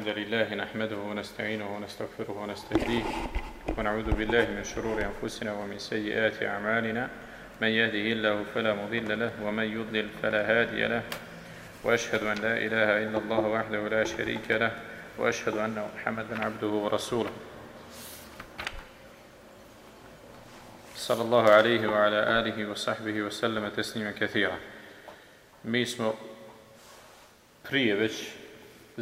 الحمد لله نحمده ونستعينه ونستغفره ونستهديه ونعوذ بالله من شرور أنفسنا ومن سيئات أعمالنا. من يهده الله فلا مضل له ومن يضلل فلا هادي له. وأشهد أن لا إله إلا الله وحده لا شريك له. وأشهد أن محمدا عبده ورسوله. صلى الله عليه وعلى آله وصحبه وسلم تسليما كثيرا. Mi smo prije već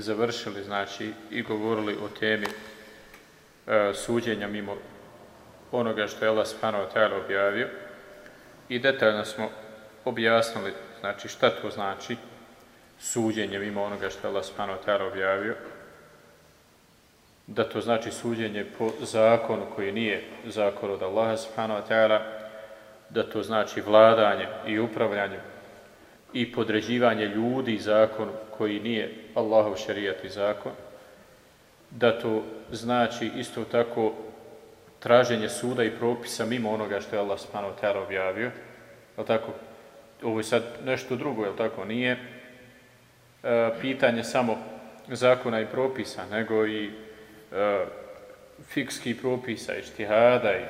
završili znači i govorili o temi e, suđenja mimo onoga što je Allah subhanahu wa objavio i detaljno smo objasnili znači šta to znači suđenje mimo onoga što je Allah subhanahu wa objavio. Da to znači suđenje po zakonu koji nije zakon od Allaha subhanahu wa ta'ala da to znači vladanje i upravljanje i podređivanje ljudi zakonu koji nije Allahov šerijat i zakon, da to znači isto tako traženje suda i propisa mimo onoga što je Allah subhanahu ta'ala objavio, je tako? Ovo je sad nešto drugo, je tako? Nije e, pitanje samo zakona i propisa, nego i e, fikskih propisa, i štihada i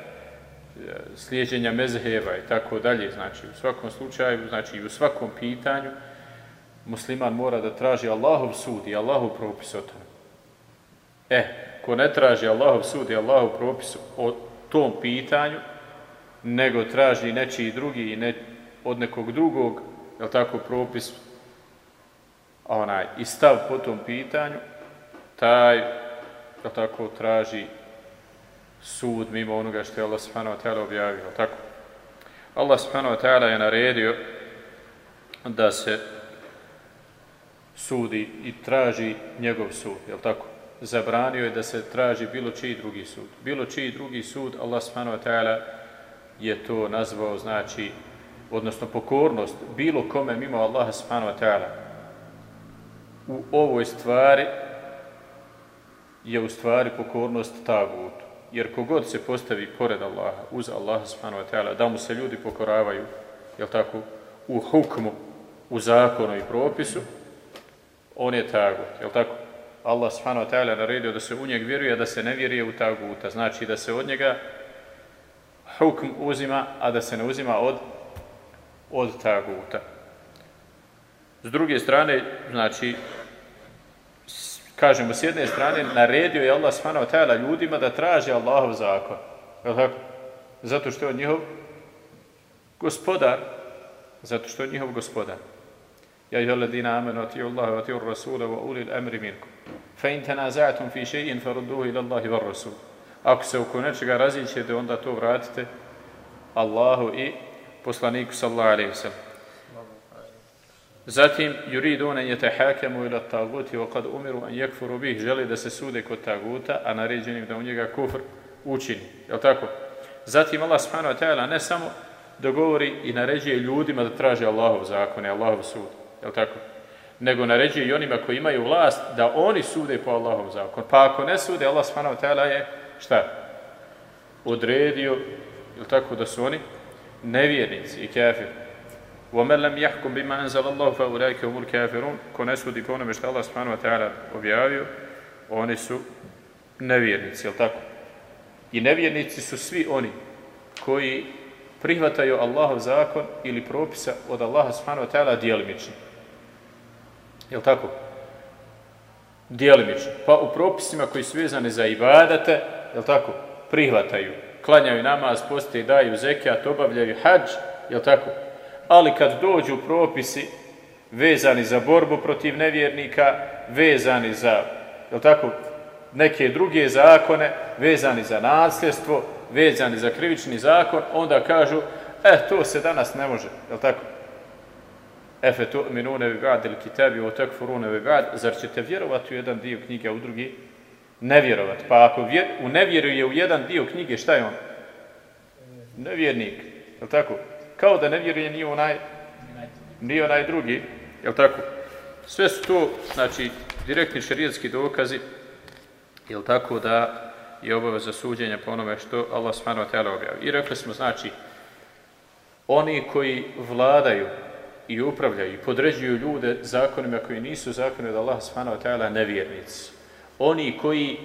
slijeđenja mezheva i tako dalje, znači u svakom slučaju, znači i u svakom pitanju musliman mora da traži Allahov sud i Allahov propis o tome. E, ko ne traži Allahov sud i Allahov propis o tom pitanju, nego traži nečiji drugi i ne, od nekog drugog, je tako, propis onaj, i stav po tom pitanju, taj, je tako, traži sud mimo onoga što je Allah subhanahu wa ta'ala objavio, tako? Allah subhanahu wa ta'ala je naredio da se sudi i traži njegov sud, je tako? Zabranio je da se traži bilo čiji drugi sud. Bilo čiji drugi sud, Allah subhanahu wa ta'ala je to nazvao, znači, odnosno pokornost bilo kome mimo Allaha subhanahu wa ta'ala. U ovoj stvari je u stvari pokornost tagutu jer kogod se postavi pored Allaha, uz Allaha subhanahu wa ta'ala, da mu se ljudi pokoravaju, jel tako, u hukmu, u zakonu i propisu, on je tagut, jel tako? Allah subhanahu wa ta'ala naredio da se u njeg vjeruje, da se ne vjeruje u taguta. Znači da se od njega hukm uzima, a da se ne uzima od, od taguta. S druge strane, znači, kažemo, s jedne strane, naredio je Allah subhanahu wa ta'ala ljudima da traže Allahov zakon. Je tako? Zato što je on njihov gospodar. Zato što je njihov gospodar. Atiju Allah, atiju Rasula, wa ulil amri minkum. Fa in tanaza'atum fi še'in, fa rudduhu ila Allahi var Rasul. Ako se oko nečega razićete, onda to vratite Allahu i poslaniku sallallahu alaihi sallam. Zatim, yuriduna yatahakamu ila taguti wa qad umiru an yakfuru bih, želi da se sude kod taguta, a naređenim da u njega kufr učini. Je tako? Zatim Allah subhanahu wa ta'ala ne samo dogovori i naređuje ljudima da traže Allahov zakon i Allahov sud Je tako? Nego naređuje i onima koji imaju vlast da oni sude po Allahov zakon. Pa ako ne sude, Allah subhanahu wa ta'ala je šta? Odredio, je tako, da su oni nevjernici i kafiri. وَمَنْ لَمْ يَحْكُمْ بِمَا أَنْزَلَ اللَّهُ فَأُولَٰئِكَ هُمُ الْكَافِرُونَ Ko ne sudi po onome što Allah subhanahu wa ta'ala objavio, oni su nevjernici, je tako? I nevjernici su svi oni koji prihvataju Allahov zakon ili propisa od Allaha subhanahu wa ta'ala djelimično. Je tako? Djelimično. Pa u propisima koji su vezani za ibadate, je tako? Prihvataju. Klanjaju namaz, postoje, daju zekijat, obavljaju hađ, je tako? ali kad dođu propisi vezani za borbu protiv nevjernika, vezani za, je tako, neke druge zakone, vezani za nasljedstvo, vezani za krivični zakon, onda kažu, e, to se danas ne može, je tako? Efe tu minune vi ba'd kitabi o takfurune vi ba'd, zar ćete vjerovati u jedan dio knjige, a u drugi ne vjerovati? Pa ako vjer, u nevjeruje u jedan dio knjige, šta je on? Nevjernik, je tako? kao da ne vjeruje ni onaj, ni onaj drugi, je tako? Sve su to, znači, direktni šarijetski dokazi, je tako da je obaveza suđenja po onome što Allah subhanahu wa ta'ala objavi. I rekli smo, znači, oni koji vladaju i upravljaju i podređuju ljude zakonima koji nisu zakoni od Allah subhanahu wa ta'ala nevjernici. Oni koji,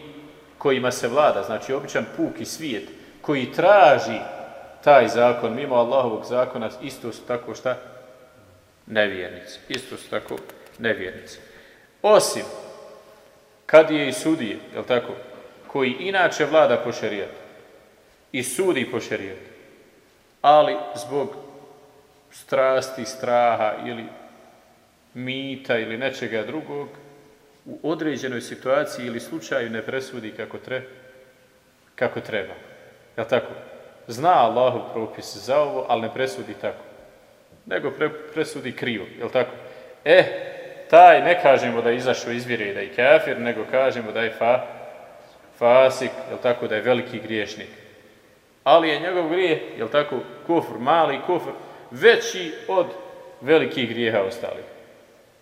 kojima se vlada, znači običan puki svijet, koji traži taj zakon mimo Allahovog zakona, isto su tako šta? Nevjernici. Isto su tako nevjernici. Osim kad je i sudije, je tako, koji inače vlada po šerijatu i sudi po šerijatu, ali zbog strasti, straha ili mita ili nečega drugog, u određenoj situaciji ili slučaju ne presudi kako, tre, kako treba. Je tako? Zna Allahu propis za ovo, ali ne presudi tako. Nego pre, presudi krivo. Je tako? E, taj ne kažemo da je izašao iz i da je kafir, nego kažemo da je fa, fasik, je tako? Da je veliki griješnik. Ali je njegov grijeh, je tako? Kufr, mali kufr, veći od velikih grijeha ostalih.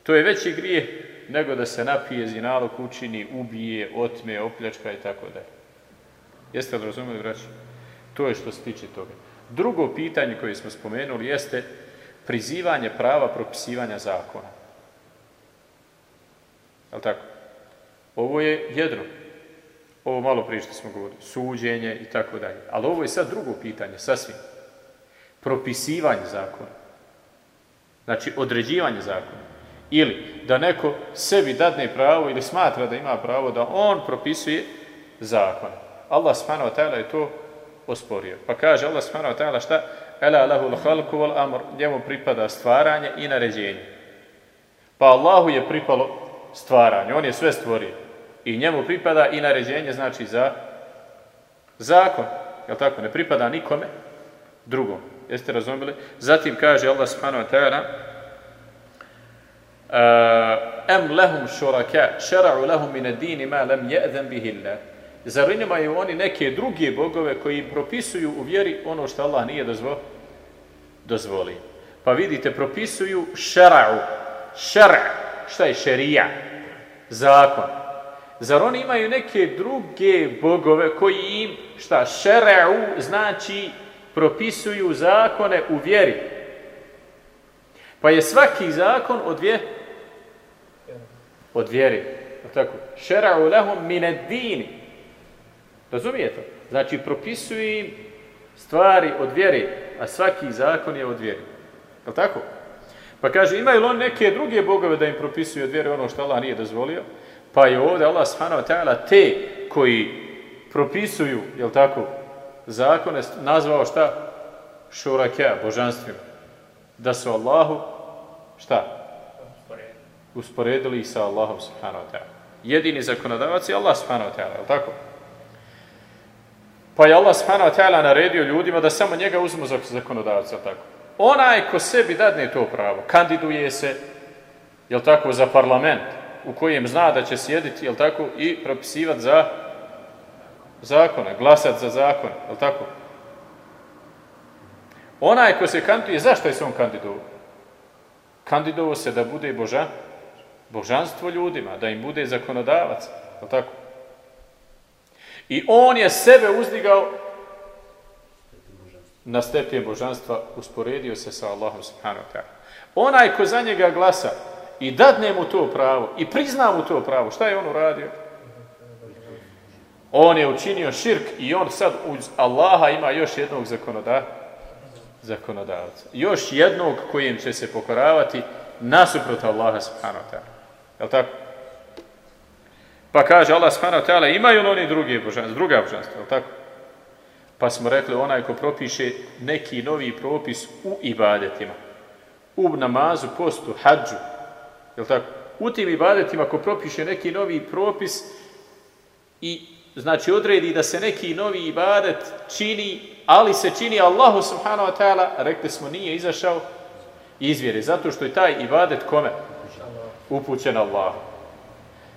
To je veći grijeh nego da se napije, zinalog učini, ubije, otme, opljačka i tako dalje. Jeste li razumeli, braći? To je što se tiče toga. Drugo pitanje koje smo spomenuli jeste prizivanje prava propisivanja zakona. Je tako? Ovo je jedno. Ovo malo prije što smo govorili. Suđenje i tako dalje. Ali ovo je sad drugo pitanje, sasvim. Propisivanje zakona. Znači, određivanje zakona. Ili da neko sebi dadne pravo ili smatra da ima pravo da on propisuje zakon. Allah subhanahu wa ta'ala je to osporio. Pa kaže Allah subhanahu wa ta'ala šta? Ela lahu l'halku wal amr. Njemu pripada stvaranje i naređenje. Pa Allahu je pripalo stvaranje. On je sve stvorio. I njemu pripada i naređenje znači za zakon. Jel tako? Ne pripada nikome drugom. Jeste razumeli? Zatim kaže Allah subhanahu wa ta'ala em lehum šuraka šera'u lehum min ad-din ma lam ya'zan bihi Allah. Zar imaju oni neke druge bogove koji propisuju u vjeri ono što Allah nije dozvo, dozvoli. Pa vidite, propisuju šera'u. Šer' šta je šerija? Zakon. Zar oni imaju neke druge bogove koji im, šta, šera'u znači propisuju zakone u vjeri. Pa je svaki zakon od vjeri od vjeri. Tako. Šera'u lahum mine dini. Razumijete? Znači, propisuju im stvari od vjeri, a svaki zakon je od vjeri. Je tako? Pa kaže, imaju li on neke druge bogove da im propisuju od vjeri ono što Allah nije dozvolio? Pa je ovdje Allah subhanahu wa ta'ala te koji propisuju, je tako, zakone, nazvao šta? Šurakea, božanstvima. Da su Allahu, šta? usporedili ih sa Allahom subhanahu wa ta'ala. Jedini zakonodavac je Allah subhanahu wa ta'ala, je tako? Pa je Allah subhanahu wa ta'ala naredio ljudima da samo njega uzmu za zakonodavca, tako? Onaj ko sebi dadne to pravo, kandiduje se, je tako, za parlament, u kojem zna da će sjediti, je tako, i propisivati za zakone, glasati za zakone, je tako? Onaj ko se kandiduje, zašto je se on kandidovao? Kandidovao se da bude božan, božanstvo ljudima, da im bude zakonodavac, je tako? I on je sebe uzdigao na stepen božanstva, usporedio se sa Allahom subhanahu ta'ala. Onaj ko za njega glasa i dadne mu to pravo i prizna mu to pravo, šta je on uradio? On je učinio širk i on sad uz Allaha ima još jednog zakonoda, zakonodavca. Još jednog kojem će se pokoravati nasuprot Allaha subhanahu ta'ala. Je tako? Pa kaže Allah subhanahu ta'ala, imaju li oni druge božanstva, druga božanstva, je tako? Pa smo rekli, onaj ko propiše neki novi propis u ibadetima, u namazu, postu, hađu, je tako? U tim ibadetima ko propiše neki novi propis i znači odredi da se neki novi ibadet čini, ali se čini Allahu subhanahu wa ta'ala, rekli smo nije izašao izvjere, zato što je taj ibadet kome? upućen Allah.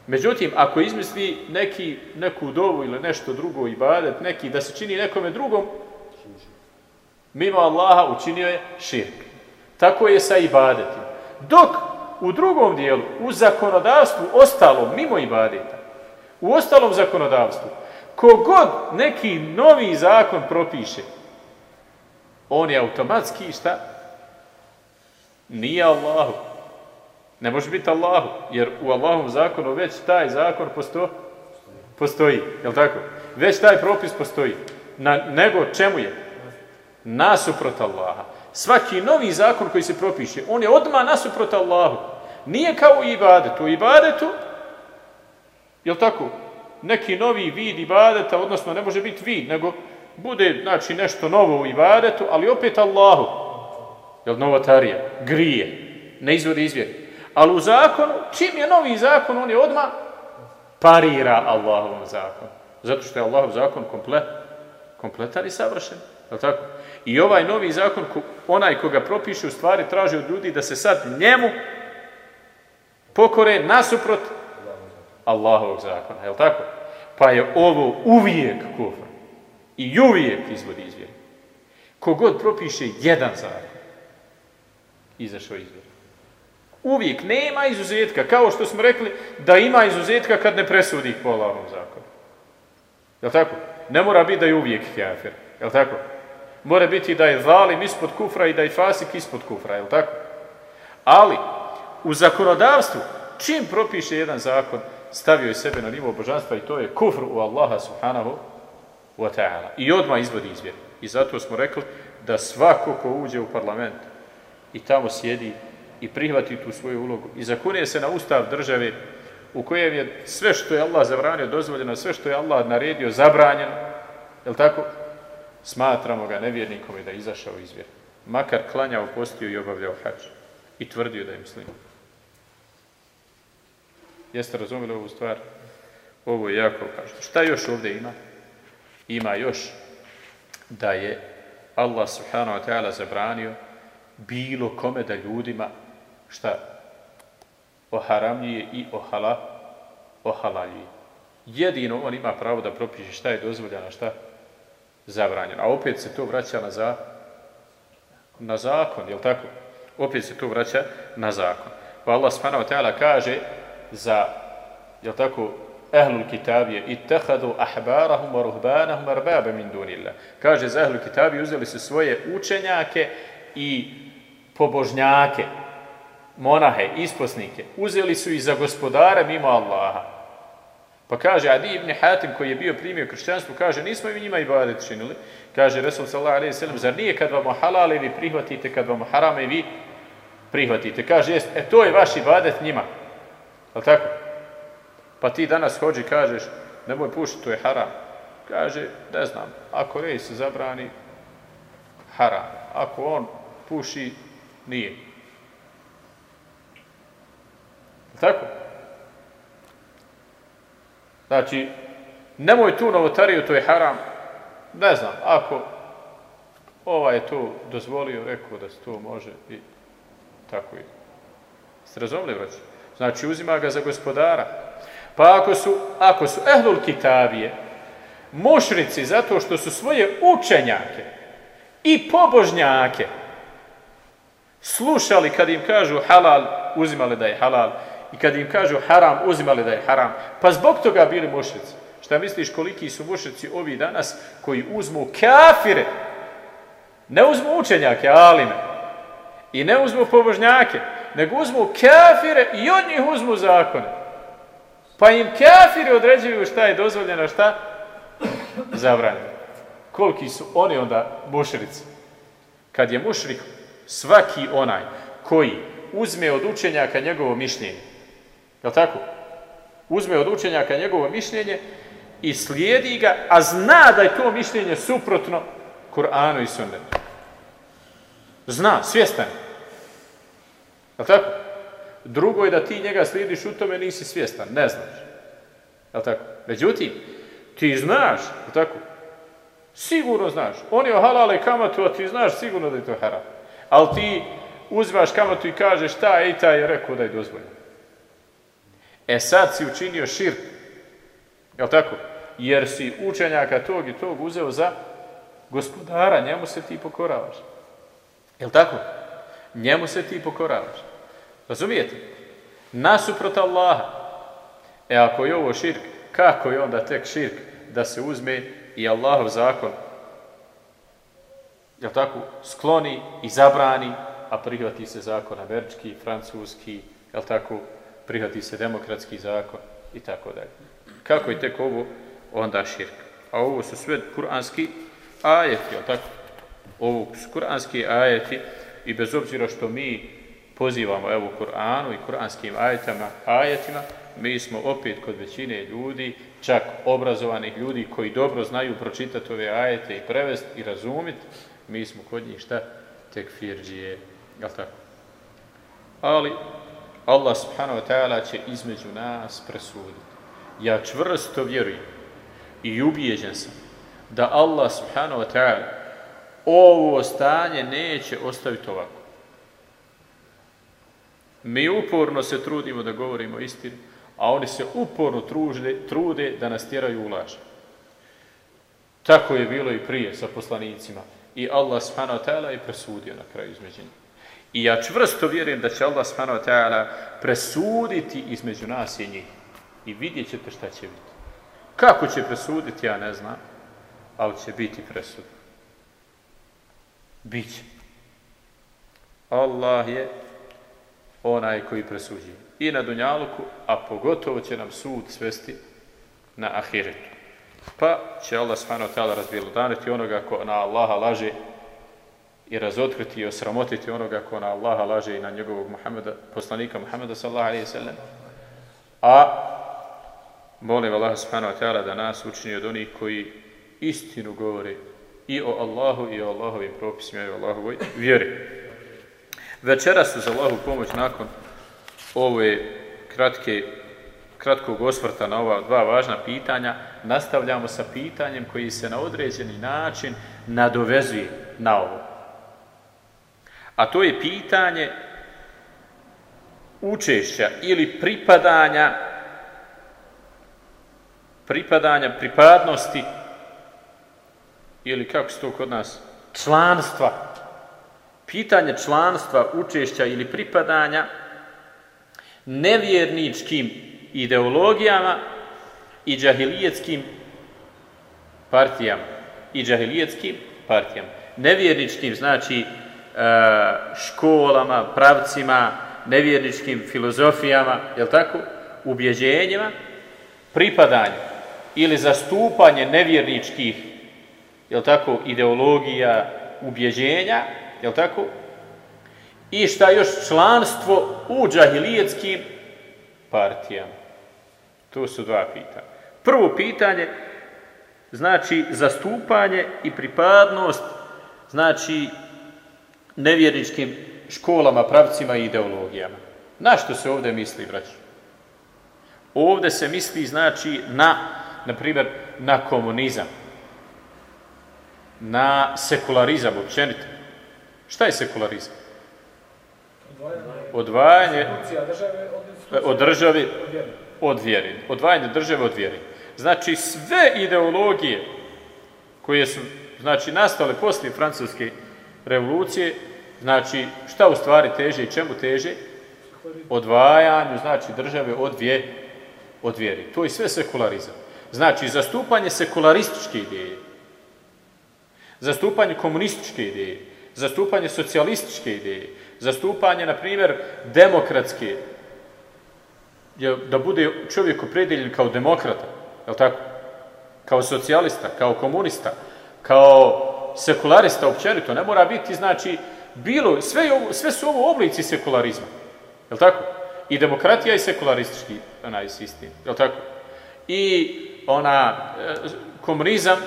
Međutim, ako izmisli neki, neku dovu ili nešto drugo ibadet, neki da se čini nekome drugom, mimo Allaha učinio je širk. Tako je sa ibadetima. Dok u drugom dijelu, u zakonodavstvu, ostalo, mimo ibadeta, u ostalom zakonodavstvu, kogod neki novi zakon propiše, on je automatski šta? Nije Allahu. Ne može biti Allahu, jer u Allahom zakonu već taj zakon posto, Postoji, jel tako? Već taj propis postoji. Na, nego čemu je? Nasuprot Allaha. Svaki novi zakon koji se propiše, on je odmah nasuprot Allahu. Nije kao u ibadetu. U ibadetu, jel tako? Neki novi vid ibadeta, odnosno ne može biti vid, nego bude znači, nešto novo u ibadetu, ali opet Allahu. Jel novotarija? Grije. Ne izvodi izvjeri. Ali u zakonu, čim je novi zakon, on je odmah parira Allahovom zakonu. Zato što je Allahov zakon komplet, kompletan i savršen. Je tako? I ovaj novi zakon, onaj koga propiše, u stvari traži od ljudi da se sad njemu pokore nasuprot Allahovog zakona. Je tako? Pa je ovo uvijek kufr. I uvijek izvodi izvjeri. Kogod propiše jedan zakon, izašao izvjeri. Uvijek nema izuzetka, kao što smo rekli da ima izuzetka kad ne presudi po Allahovom zakonu. Jel tako? Ne mora biti da je uvijek kafir. Jel tako? Mora biti da je zalim ispod kufra i da je fasik ispod kufra. Jel tako? Ali, u zakonodavstvu, čim propiše jedan zakon, stavio je sebe na nivo božanstva i to je kufr u Allaha subhanahu wa ta'ala. I odmah izvodi izvjer. I zato smo rekli da svako ko uđe u parlament i tamo sjedi i prihvati tu svoju ulogu i zakunije se na ustav države u kojem je sve što je Allah zabranio dozvoljeno, sve što je Allah naredio zabranjeno, je tako? Smatramo ga nevjernikom i da je izašao iz vjera. Makar klanjao, postio i obavljao hađ. I tvrdio da je muslim. Jeste razumjeli ovu stvar? Ovo je jako važno. Šta još ovdje ima? Ima još da je Allah subhanahu wa ta'ala zabranio bilo kome da ljudima šta oharamljuje i ohala, ohalaljuje. Jedino on ima pravo da propiše šta je dozvoljeno, šta zabranjeno. A opet se to vraća na, za, na zakon, jel tako? Opet se to vraća na zakon. Pa Allah subhanahu wa ta'ala kaže za, jel tako, ehlul kitabije ittehadu ahbarahum wa ruhbanahum arbabe min dunillah. Kaže za ehlul kitabije uzeli su svoje učenjake i pobožnjake, monahe, isposnike, uzeli su ih za gospodare mimo Allaha. Pa kaže Adi ibn Hatim koji je bio primio kršćanstvo, kaže nismo i njima ibadet činili. Kaže Resul sallallahu alejhi ve sellem zar nije kad vam halale vi prihvatite, kad vam harame vi prihvatite. Kaže jest, e to je vaš ibadet njima. Al tako? Pa ti danas hođi kažeš, nemoj pušiti, to je haram. Kaže, ne znam, ako rej se zabrani, haram. Ako on puši, nije. Tako? Znači, nemoj tu novotariju, to je haram. Ne znam, ako ovaj je to dozvolio, rekao da se to može i tako i. Ste razumili? Znači, uzima ga za gospodara. Pa ako su, ako su ehlul kitabije, mušrici zato što su svoje učenjake i pobožnjake slušali kad im kažu halal, uzimali da je halal, i kad im kažu haram, uzimali da je haram, pa zbog toga bili mušrici. Šta misliš koliki su mušrici ovi danas koji uzmu kafire, ne uzmu učenjake, alime, i ne uzmu pobožnjake, nego uzmu kafire i od njih uzmu zakone. Pa im kafiri određuju šta je dozvoljeno, šta zabranjeno. Koliki su oni onda mušrici? Kad je mušrik svaki onaj koji uzme od učenjaka njegovo mišljenje, je tako? Uzme od učenjaka njegovo mišljenje i slijedi ga, a zna da je to mišljenje suprotno Kur'anu i sunnetu. Zna, svjestan. Je tako? Drugo je da ti njega slijediš u tome, nisi svjestan, ne znaš. Je tako? Međutim, ti znaš, je tako? Sigurno znaš. On je halale kamatu, a ti znaš sigurno da je to haram. Ali ti uzvaš kamatu i kažeš je i taj je rekao da je dozvoljeno. E sad si učinio širk. Je tako? Jer si učenjaka tog i tog uzeo za gospodara, njemu se ti pokoravaš. Je tako? Njemu se ti pokoravaš. Razumijete? Nasuprot Allaha. E ako je ovo širk, kako je onda tek širk da se uzme i Allahov zakon jel tako, skloni i zabrani, a prihvati se zakon američki, francuski, jel tako, prihvati se demokratski zakon i tako dalje. Kako je tek ovo onda širk? A ovo su sve kuranski ajeti, jel tako? Ovo su kuranski ajeti i bez obzira što mi pozivamo evo Kur'anu i kuranskim ajetama, ajetima, mi smo opet kod većine ljudi, čak obrazovanih ljudi koji dobro znaju pročitati ove ajete i prevesti i razumjeti, mi smo kod njih šta? Tekfirđije, jel tako? Ali Allah subhanahu wa ta'ala će između nas presuditi. Ja čvrsto vjerujem i ubijeđen sam da Allah subhanahu wa ta'ala ovo stanje neće ostaviti ovako. Mi uporno se trudimo da govorimo istinu, a oni se uporno trude, trude da nas tjeraju u laž. Tako je bilo i prije sa poslanicima. I Allah subhanahu ta'ala je presudio na kraju između njih. I ja čvrsto vjerujem da će Allah subhanahu ta'ala presuditi između nas i njih. I vidjet ćete šta će biti. Kako će presuditi, ja ne znam, ali će biti presud. Biće. Allah je onaj koji presuđuje. I na Dunjaluku, a pogotovo će nam sud svesti na Ahiretu. Pa će Allah ta'ala razbjelodaniti onoga ko na Allaha laže i razotkriti i osramotiti onoga ko na Allaha laže i na njegovog Muhammeda, poslanika Muhammeda sallam. A molim Allah subhanahu wa da nas učini od onih koji istinu govore i o Allahu i o Allahovim propisima i o Allahovoj vjeri. Večera su za Allahu pomoć nakon ove kratke, kratkog osvrta na ova dva važna pitanja, nastavljamo sa pitanjem koji se na određeni način nadovezuje na ovo. A to je pitanje učešća ili pripadanja pripadanja, pripadnosti ili kako se to kod nas, članstva. Pitanje članstva, učešća ili pripadanja nevjerničkim ideologijama i džahilijetskim partijama. I džahilijetskim partijama. Nevjerničkim znači e, školama, pravcima, nevjerničkim filozofijama, jel tako, ubjeđenjima, pripadanje ili zastupanje nevjerničkih, jel tako, ideologija, ubjeđenja, jel tako, i šta još članstvo u džahilijetskim partijama. To su dva pitanja. Prvo pitanje, znači zastupanje i pripadnost, znači nevjerničkim školama, pravcima i ideologijama. Na što se ovdje misli, braći? Ovdje se misli, znači, na, na primjer, na komunizam, na sekularizam, općenito. Šta je sekularizam? Odvajanje od države od vjeri. Odvajanje države od vjeri. Znači sve ideologije koje su znači, nastale poslije francuske revolucije, znači šta u stvari teže i čemu teže? Odvajanju, znači države od, vje, od vjeri. To je sve sekularizam. Znači zastupanje sekularističke ideje, zastupanje komunističke ideje, zastupanje socijalističke ideje, zastupanje, na primjer, demokratske, da bude čovjek opredeljen kao demokrata, je tako? Kao socijalista, kao komunista, kao sekularista općenito, ne mora biti, znači, bilo, sve, sve su ovo oblici sekularizma, je tako? I demokratija i sekularistički onaj sistem, je tako? I ona, e, komunizam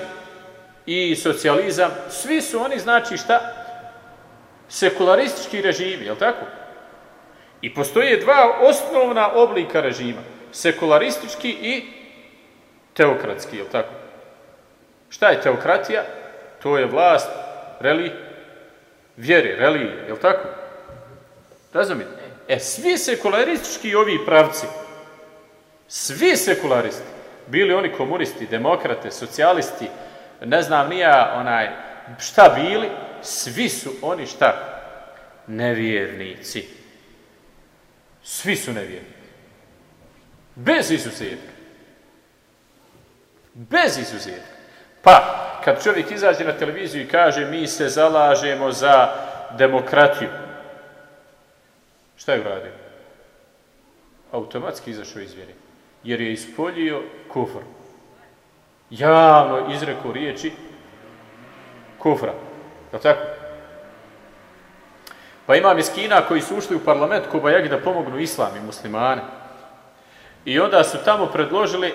i socijalizam, svi su oni, znači, šta? sekularistički režimi, je tako? I postoje dva osnovna oblika režima. Sekularistički i teokratski, je tako? Šta je teokratija? To je vlast reli, vjere, religije, je tako? Razumite? E, svi sekularistički ovi pravci, svi sekularisti, bili oni komunisti, demokrate, socijalisti, ne znam nija onaj, šta bili, svi su oni šta? Nevjernici. Svi su nevjernici. Bez izuzetka. Bez izuzetka. Pa, kad čovjek izađe na televiziju i kaže mi se zalažemo za demokratiju, šta je uradio? Automatski izašao iz vjeri. jer je ispoljio kufr. Javno izrekao riječi kufra. Je tako? Pa ima miskina koji su ušli u parlament Kobajagi da pomognu islam i muslimane. I onda su tamo predložili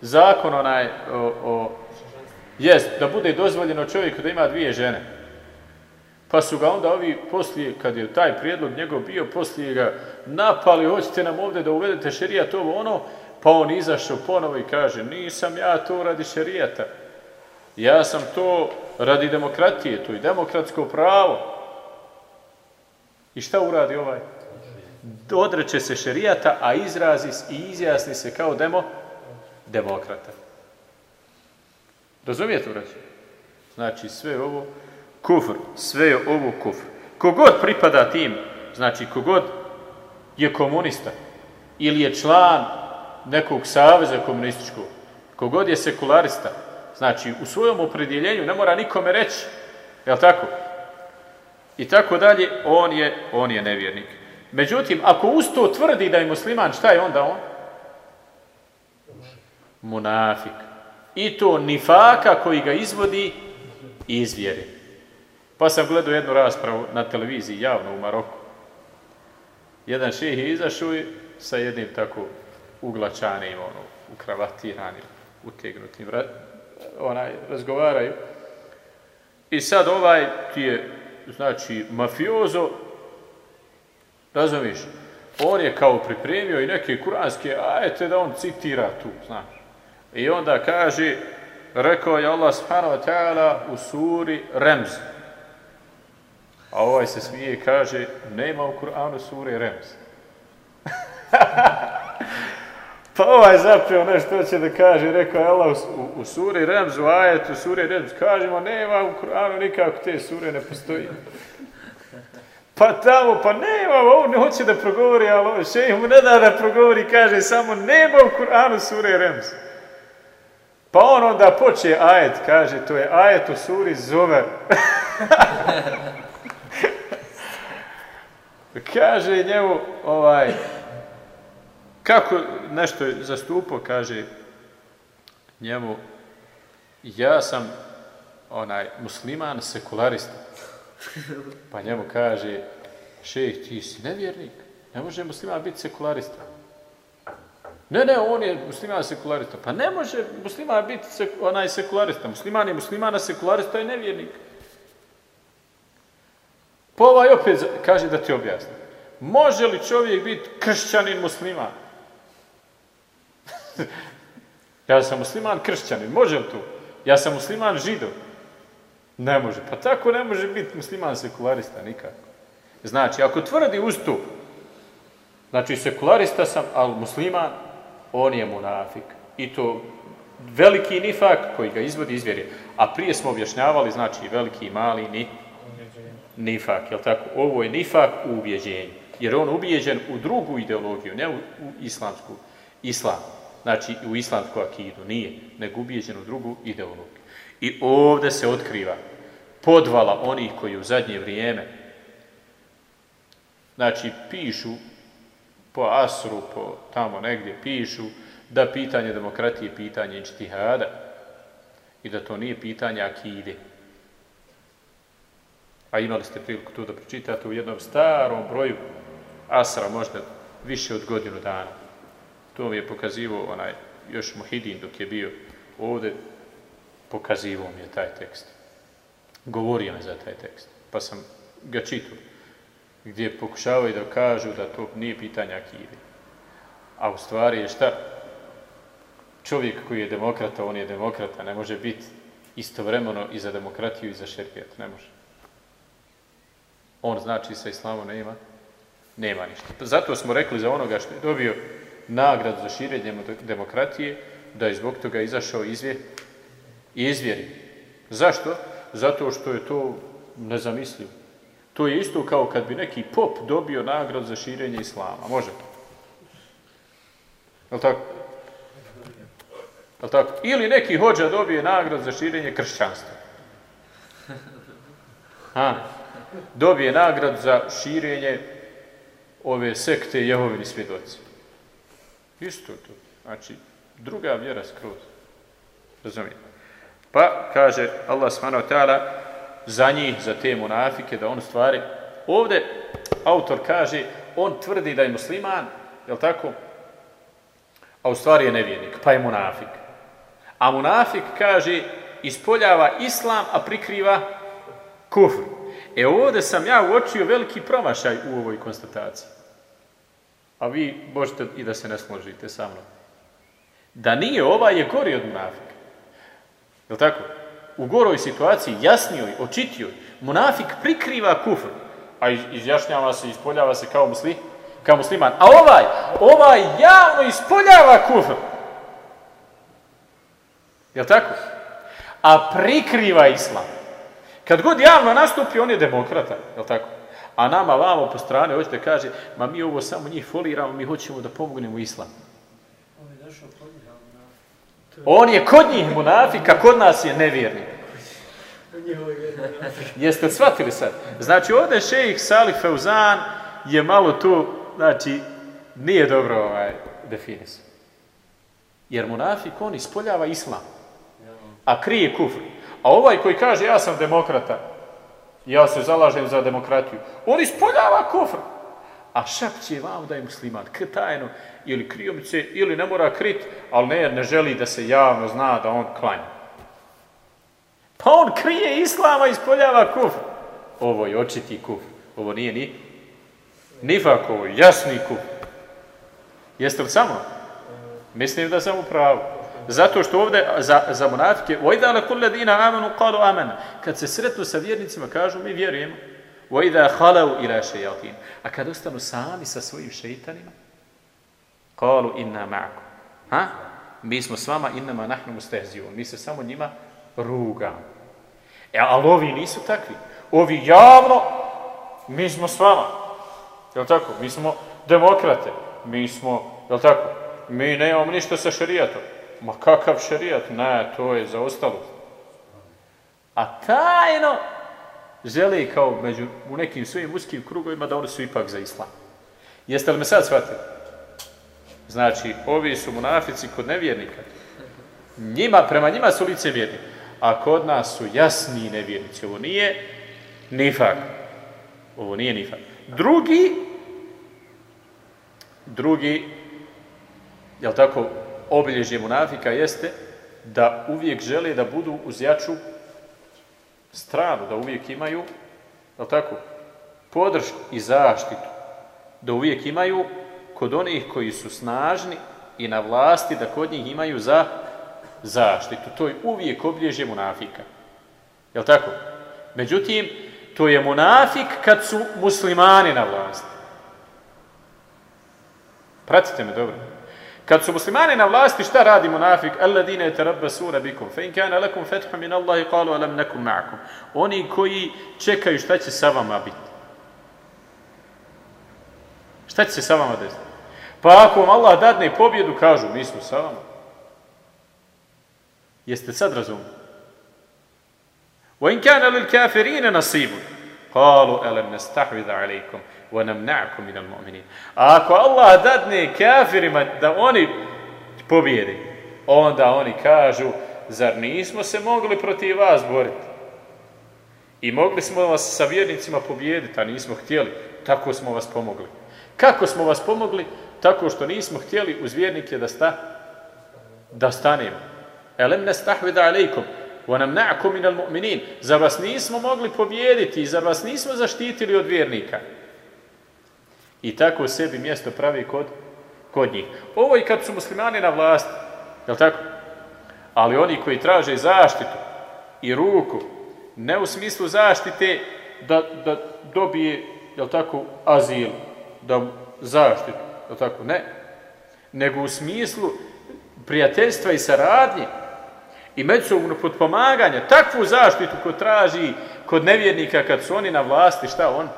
zakon onaj o, o jest, da bude dozvoljeno čovjeku da ima dvije žene. Pa su ga onda ovi poslije, kad je taj prijedlog njegov bio, poslije ga napali, hoćete nam ovdje da uvedete šerijat ovo ono, pa on izašao ponovo i kaže, nisam ja to radi šerijata. Ja sam to radi demokratije, to je demokratsko pravo. I šta uradi ovaj? Odreće se šerijata, a izrazi i izjasni se kao demo, demokrata. Razumijete, braći? Znači, sve ovo kufr, sve je ovo kufr. Kogod pripada tim, znači kogod je komunista ili je član nekog saveza komunističkog, kogod je sekularista, znači u svojom opredjeljenju ne mora nikome reći, je tako? I tako dalje, on je, on je nevjernik. Međutim, ako usto tvrdi da je musliman, šta je onda on? Munafik. I to nifaka koji ga izvodi iz vjere. Pa sam gledao jednu raspravu na televiziji, javno u Maroku. Jedan ših je izašao sa jednim tako uglačanim, ono, ukravatiranim, utegnutim, onaj, razgovaraju. I sad ovaj ti je, znači, mafiozo, razumiješ, on je kao pripremio i neke kuranske ajete da on citira tu, znaš. I onda kaže, rekao je Allah subhanahu ta'ala u suri Remz. A ovaj se smije i kaže, nema u Kur'anu suri Remz. pa ovaj zapio nešto će da kaže, rekao je Allah u, u suri Remz, u ajetu suri Remz, kažemo, nema u Kur'anu nikako te sure ne postoji. Pa tamo, pa nema, ovo ne hoće da progovori, ali ovo šeji mu ne da da progovori, kaže samo, nema u Kur'anu sure Remz. Pa on onda poče ajet, kaže, to je ajet u suri Zover. kaže njemu, ovaj, kako nešto je zastupao, kaže njemu, ja sam onaj musliman sekularista. Pa njemu kaže, šejh, ti si nevjernik, ne može musliman biti sekularista. Ne, ne, on je musliman sekularista. Pa ne može musliman biti sek, onaj sekularista. Musliman je muslimana sekularista i nevjernik. Pa ovaj opet kaže da ti objasni. Može li čovjek biti kršćanin musliman? ja sam musliman kršćanin, može li to? Ja sam musliman židov. Ne može. Pa tako ne može biti musliman sekularista nikako. Znači, ako tvrdi ustup, znači sekularista sam, ali musliman, on je munafik. I to veliki nifak koji ga izvodi iz vjere. A prije smo objašnjavali, znači veliki i mali ni, nifak. Jel tako? Ovo je nifak u ubjeđenju. Jer on ubijeđen u drugu ideologiju, ne u, u islamsku. Islam. Znači u islamsku akidu. Nije. Nego ubijeđen u drugu ideologiju. I ovdje se otkriva podvala onih koji u zadnje vrijeme znači pišu po Asru, po tamo negdje pišu da pitanje demokratije je pitanje ičtihada i da to nije pitanje akide. A imali ste priliku tu da pročitate u jednom starom broju Asra, možda više od godinu dana. To mi je pokazivo onaj još Muhidin dok je bio ovde, pokazivo mi je taj tekst. Govorio mi za taj tekst, pa sam ga čitao gdje pokušavaju da kažu da to nije pitanje akide. A u stvari je šta? Čovjek koji je demokrata, on je demokrata, ne može biti istovremeno i za demokratiju i za šerijet, ne može. On znači sa islamom nema, nema ništa. Zato smo rekli za onoga što je dobio nagradu za širenje demokratije, da je zbog toga izašao izvje, izvjeri. Zašto? Zato što je to nezamislivo. To je isto kao kad bi neki pop dobio nagrad za širenje islama. Može to? Je tako? Je tako? Ili neki hođa dobije nagrad za širenje kršćanstva. Ha? Dobije nagrad za širenje ove sekte Jehovini svjedoci. Isto to. Znači, druga vjera skroz. Razumijem. Pa, kaže Allah ta'ala, za njih, za te munafike, da on stvari... Ovde autor kaže, on tvrdi da je musliman, je tako? A u stvari je nevjernik, pa je munafik. A munafik kaže, ispoljava islam, a prikriva kufr. E ovdje sam ja uočio veliki promašaj u ovoj konstataciji. A vi možete i da se ne složite sa mnom. Da nije ovaj je gori od munafika. Je tako? U goroj situaciji, jasnijoj, očitijoj, munafik prikriva kufr, a izjašnjava se, ispoljava se kao, musli, kao musliman. A ovaj, ovaj javno ispoljava kufr. Je tako? A prikriva islam. Kad god javno nastupi, on je demokrata, je tako? A nama vamo po strane hoćete kaže, ma mi ovo samo njih foliramo, mi hoćemo da pomognemo islam. On je kod njih munafik, a kod nas je nevjernik. Jeste li shvatili sad? Znači ovdje šejih Salih Feuzan je malo tu, znači, nije dobro ovaj, definis. Jer munafik on ispoljava islam, a krije kufr. A ovaj koji kaže ja sam demokrata, ja se zalažem za demokratiju, on ispoljava kufr. A šapće vam da je musliman, tajno, ili kriomice, ili ne mora krit, ali ne, ne želi da se javno zna da on klanja. Pa on krije islama ispoljava kufr. Ovo je očiti kufr. Ovo nije ni nifak, ovo je jasni kufr. Jeste li samo? Mislim da sam u pravu. Zato što ovdje za, za monafike وَإِذَا لَكُلَّ دِينَ آمَنُوا قَالُوا آمَنَا Kad se sretnu sa vjernicima kažu mi vjerujemo. وَإِذَا خَلَوْا إِلَا شَيَاطِينَ A kad ostanu sami sa svojim šeitanima قَالُوا إِنَّا مَعَكُمْ Ha? Mi smo s vama innama nahnu mustehzijun. Mi se samo njima rugamo. E, ali ovi nisu takvi. Ovi javno, mi smo s vama. Jel tako? Mi smo demokrate. Mi smo, jel tako? Mi nemamo ništa sa šarijatom. Ma kakav šarijat? Ne, to je za ostalo. A tajno želi kao među, u nekim svojim uskim krugovima da oni su ipak za islam. Jeste li me sad shvatili? Znači, ovi su munafici kod nevjernika. Njima, prema njima su lice vjerni. A kod nas su jasni nevjernici. Ovo nije nifak. Ovo nije nifak. Drugi, drugi, jel tako, obilježje munafika jeste da uvijek žele da budu uz jaču stranu, da uvijek imaju, jel tako, podršku i zaštitu. Da uvijek imaju kod onih koji su snažni i na vlasti, da kod njih imaju za zaštitu. To je uvijek obilježje munafika. Jel tako? Međutim, to je munafik kad su muslimani na vlasti. Pratite me dobro. Kad su muslimani na vlasti, šta radi munafik? Alladine tarabbasuna bikum. Fa in kana lakum fathu min Allahi qalu alam nakum ma'akum. Oni koji čekaju šta će sa vama biti. Šta će se sa vama desiti? Pa ako vam Allah dadne pobjedu, kažu, mi smo sa vama. Jeste sad razumili? وَإِنْ كَانَ لِلْكَافِرِينَ نَصِيبٌ قَالُوا أَلَمْ نَسْتَحْوِذَ عَلَيْكُمْ وَنَمْنَعْكُمْ مِنَ الْمُؤْمِنِينَ A ako Allah dadne kafirima da oni pobjede, onda oni kažu, zar nismo se mogli protiv vas boriti? I mogli smo vas sa vjernicima pobijediti, a nismo htjeli. Tako smo vas pomogli. Kako smo vas pomogli? Tako što nismo htjeli uz vjernike da, sta, da stanemo. Elem nestahvida alejkum wa namna'kum min al-mu'minin. Zar vas nismo mogli pobijediti, zar vas nismo zaštitili od vjernika? I tako sebi mjesto pravi kod, kod njih. Ovo i kad su muslimani na vlasti, je tako? Ali oni koji traže zaštitu i ruku, ne u smislu zaštite da, da dobije, je tako, azil, da zaštitu, je tako? Ne. Nego u smislu prijateljstva i saradnje, i međusobno podpomaganje, takvu zaštitu ko traži kod nevjernika kad su oni na vlasti, šta on?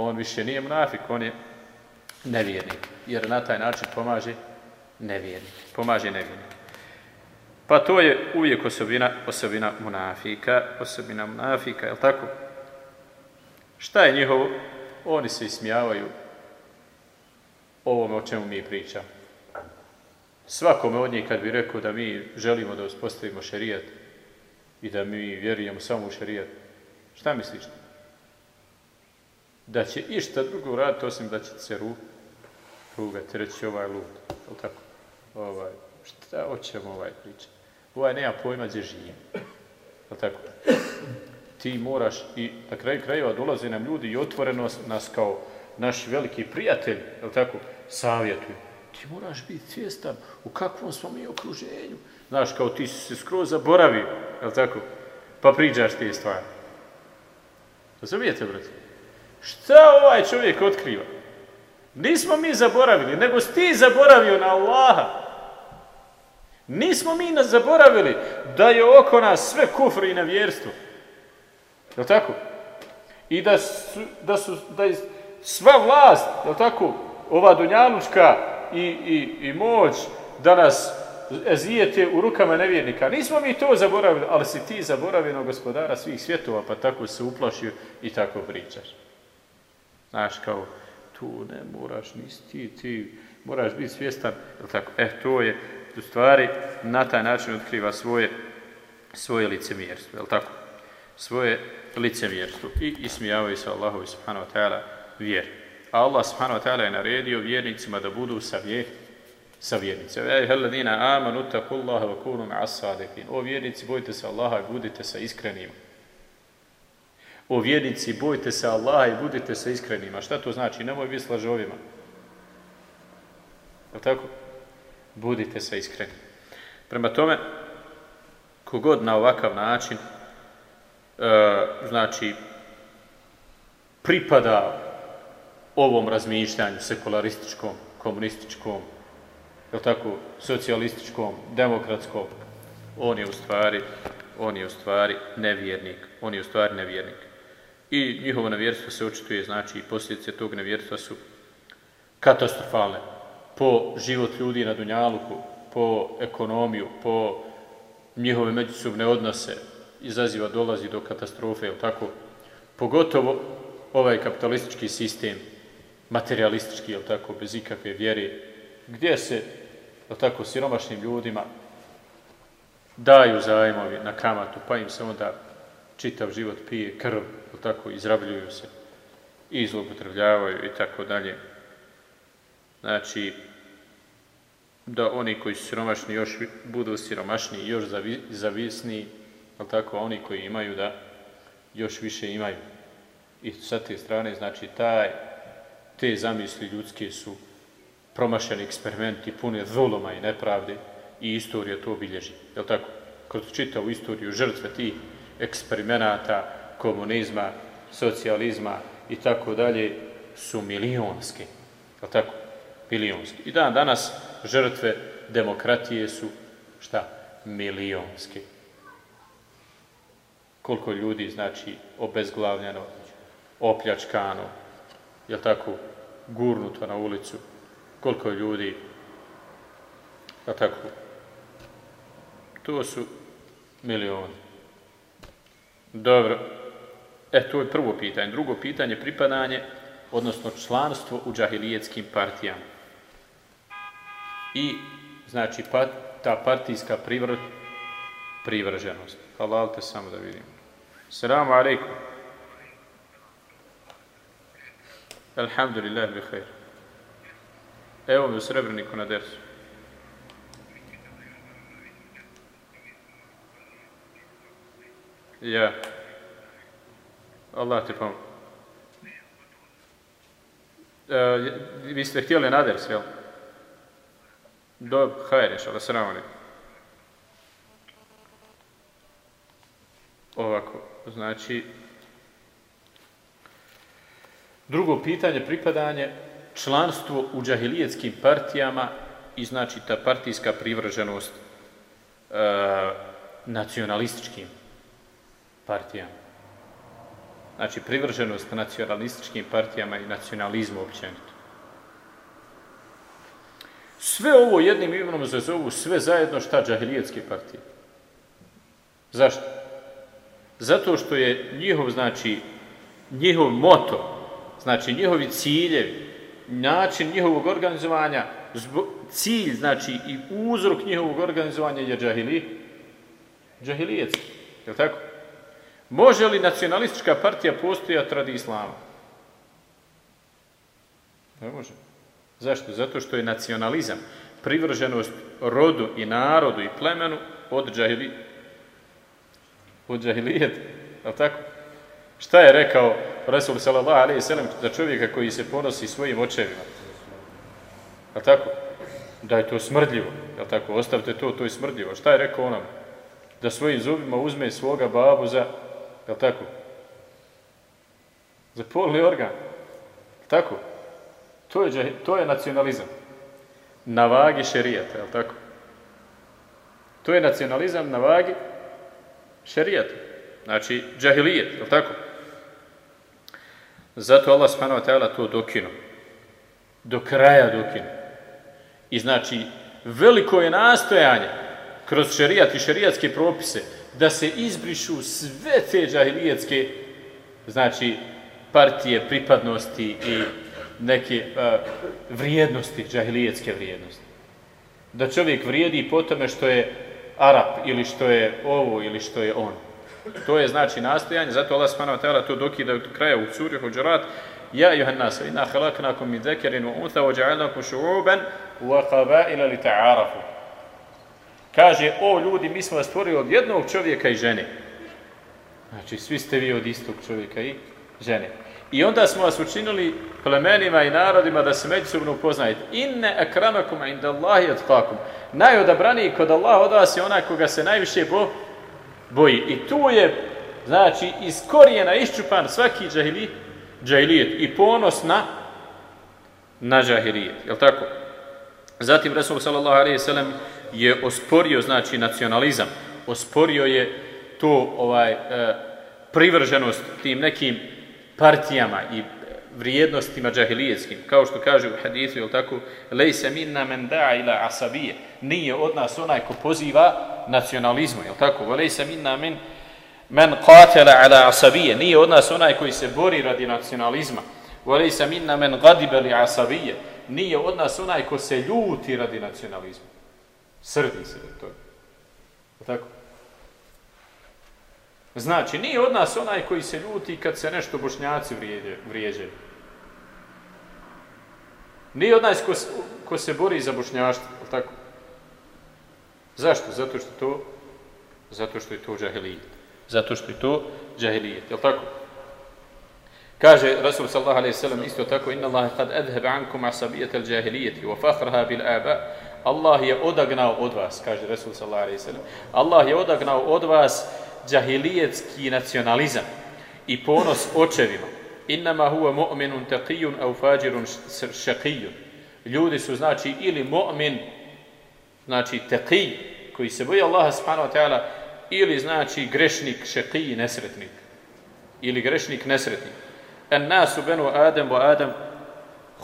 On više nije mnafik, on je nevjernik, jer na taj način pomaže nevjernik, pomaže nevjernik. Pa to je uvijek osobina, osobina munafika, osobina munafika, je li tako? Šta je njihovo? Oni se ismijavaju ovome o čemu mi pričamo. Svakome od njih kad bi rekao da mi želimo da uspostavimo šerijat i da mi vjerujemo samo u šerijat, šta misliš? Da će išta drugo raditi osim da će se ru, rugati, reći ovaj lud, je tako? Ovaj, šta hoćemo ovaj pričati? Ovaj nema pojma gdje živi, je tako? Ti moraš i na kraju krajeva dolaze nam ljudi i otvoreno nas kao naš veliki prijatelj, je tako, savjetuju ti moraš biti svjestan u kakvom smo mi okruženju. Znaš, kao ti se skroz zaboravio, je tako? Pa priđaš te stvari. Razumijete, brate? Šta ovaj čovjek otkriva? Nismo mi zaboravili, nego si ti zaboravio na Allaha. Nismo mi nas zaboravili da je oko nas sve kufr i nevjerstvo. Je tako? I da su, da su da je sva vlast, je tako, ova dunjalučka i, i, i moć da nas ezijete u rukama nevjernika. Nismo mi to zaboravili, ali si ti zaboravio gospodara svih svjetova, pa tako se uplašio i tako pričaš. Znaš, kao, tu ne moraš, nisi ti, ti moraš biti svjestan, tako, e, to je, u stvari, na taj način otkriva svoje, svoje licemjerstvo, je tako? Svoje licemjerstvo i ismijavaju se Allahu subhanahu wa ta'ala vjeri. A Allah subhanahu wa ta'ala je naredio vjernicima da budu sa, vje, sa vjernicima. Ej, amanu, takullaha, wa kunu. O vjernici, bojte se Allaha i budite sa iskrenima. O vjernici, bojte se Allaha i budite sa iskrenima. Šta to znači? Nemoj biti s lažovima. Je tako? Budite sa iskrenima. Prema tome, kogod na ovakav način, e, znači, pripada ovom razmišljanju sekularističkom, komunističkom, je tako, socijalističkom, demokratskom, on je u stvari, on je u stvari nevjernik, on je u stvari nevjernik. I njihovo nevjerstvo se očituje, znači i posljedice tog nevjerstva su katastrofalne po život ljudi na Dunjaluku, po ekonomiju, po njihove međusobne odnose, izaziva, dolazi do katastrofe, je tako? Pogotovo ovaj kapitalistički sistem, materialistički, je tako, bez ikakve vjere, gdje se, je tako, siromašnim ljudima daju zajmovi na kamatu, pa im se onda čitav život pije krv, tako, izrabljuju se i zlopotrebljavaju i tako dalje. Znači, da oni koji su siromašni još budu siromašni još zavisni, ali tako, oni koji imaju da još više imaju. I sa te strane, znači, taj te zamisli ljudske su promašeni eksperimenti, pune zuloma i nepravde i istorija to obilježi. Je tako? Kroz čitavu istoriju žrtve tih eksperimenata, komunizma, socijalizma i tako dalje su milionske. Je tako? Milionske. I dan danas žrtve demokratije su šta? Milionske. Koliko ljudi, znači, obezglavljeno, opljačkano, je tako, gurnuto na ulicu, koliko ljudi, a tako, to su milioni. Dobro, e, to je prvo pitanje. Drugo pitanje, pripadanje, odnosno članstvo u džahilijetskim partijama. I, znači, pat, ta partijska privr, privrženost. Halal te samo da vidim. Selamu alaikum. Alhamdulillah bi khair. Evo mi u Srebrniku na dersu. Ja. Allah ti pomoći. E, vi ste htjeli na ders, jel? Dob, hajr, ješ, ali sram Ovako, znači, Drugo pitanje, pripadanje članstvo u džahilijetskim partijama i znači ta partijska privrženost e, nacionalističkim partijama. Znači privrženost nacionalističkim partijama i nacionalizmu općenito. Sve ovo jednim imenom zazovu sve zajedno šta džahilijetske partije. Zašto? Zato što je njihov, znači, njihov moto, Znači, njihovi ciljevi način njihovog organizovanja, cilj, znači i uzrok njihovog organizovanja je džahili, džahilijec. Je tako? Može li nacionalistička partija postojati radi islama? Ne može. Zašto? Zato što je nacionalizam, privrženost rodu i narodu i plemenu od džahili, od džahilijeta. Je tako? Šta je rekao Resul sallallahu alaihi sallam za čovjeka koji se ponosi svojim očevima? Je tako? Da je to smrdljivo. Je tako? Ostavite to, to je smrdljivo. Šta je rekao onom? Da svojim zubima uzme svoga babu za, je tako? Za polni organ. Tako? To je, to je nacionalizam. Na vagi šerijata, je tako? To je nacionalizam na vagi šerijata. Znači, džahilijet, je tako? Zato Allah subhanahu to dokinu. Do kraja dokinu. I znači, veliko je nastojanje kroz šerijat i šerijatske propise da se izbrišu sve te džahilijetske znači partije, pripadnosti i neke uh, vrijednosti, džahilijetske vrijednosti. Da čovjek vrijedi po tome što je Arab ili što je ovo ili što je on. To je znači nastojanje, zato Allah ta'ala to dokida do kraja u suri Huđarat, Ja ayuha nas, inna khalaqnakum min dhakarin wa untha shu'uban wa qaba'ila li ta'arafu. Kaže, o ljudi, mi smo vas stvorili od jednog čovjeka i žene. Znači, svi ste vi od istog čovjeka i žene. I onda smo vas učinili plemenima i narodima da se međusobno upoznajete. Inne akramakum inda Allahi atqakum. Najodabraniji kod Allah od vas je onaj koga se najviše bo, boji. I tu je, znači, iz korijena iščupan svaki džahili, džahilijet i ponos na, na džahilijet. Jel tako? Zatim Rasul sallallahu alaihi sallam je osporio, znači, nacionalizam. Osporio je to ovaj, e, privrženost tim nekim partijama i vrijednostima džahilijetskim, kao što kaže u hadithu, jel tako, lejse minna men da ila asabije, nije od nas onaj ko poziva nacionalizmu, jel tako, lejse minna men, men qatela ala asabije, nije od nas onaj koji se bori radi nacionalizma, lejse minna men gadibe li asabije, nije od nas onaj ko se ljuti radi nacionalizma. Srdi se to. Jel tako? Znači, nije od nas onaj koji se ljuti kad se nešto bošnjaci vrijeđaju. Nije od nas ko, ko se bori za bošnjaštvo, tako? Zašto? Zato što to zato što je to džahilijet. Zato što je to džahilijet, je tako? Kaže Rasul sallallahu alejhi ve sellem isto tako inna Allah kad adhaba ankum asabiyat al-jahiliyyah wa fakhraha bil aba Allah je odagnao od vas, kaže Rasul sallallahu alejhi ve sellem. Allah je odagnao od vas džahilijetski nacionalizam i ponos očevima. Innama huwa mu'minun taqiyun au fajirun shaqiyun. Ljudi su znači ili mu'min, znači taqi, koji se boji Allaha subhanahu wa ta'ala, ili znači grešnik shaqi, nesretnik. Ili grešnik nesretnik. En nasu benu Adam wa Adam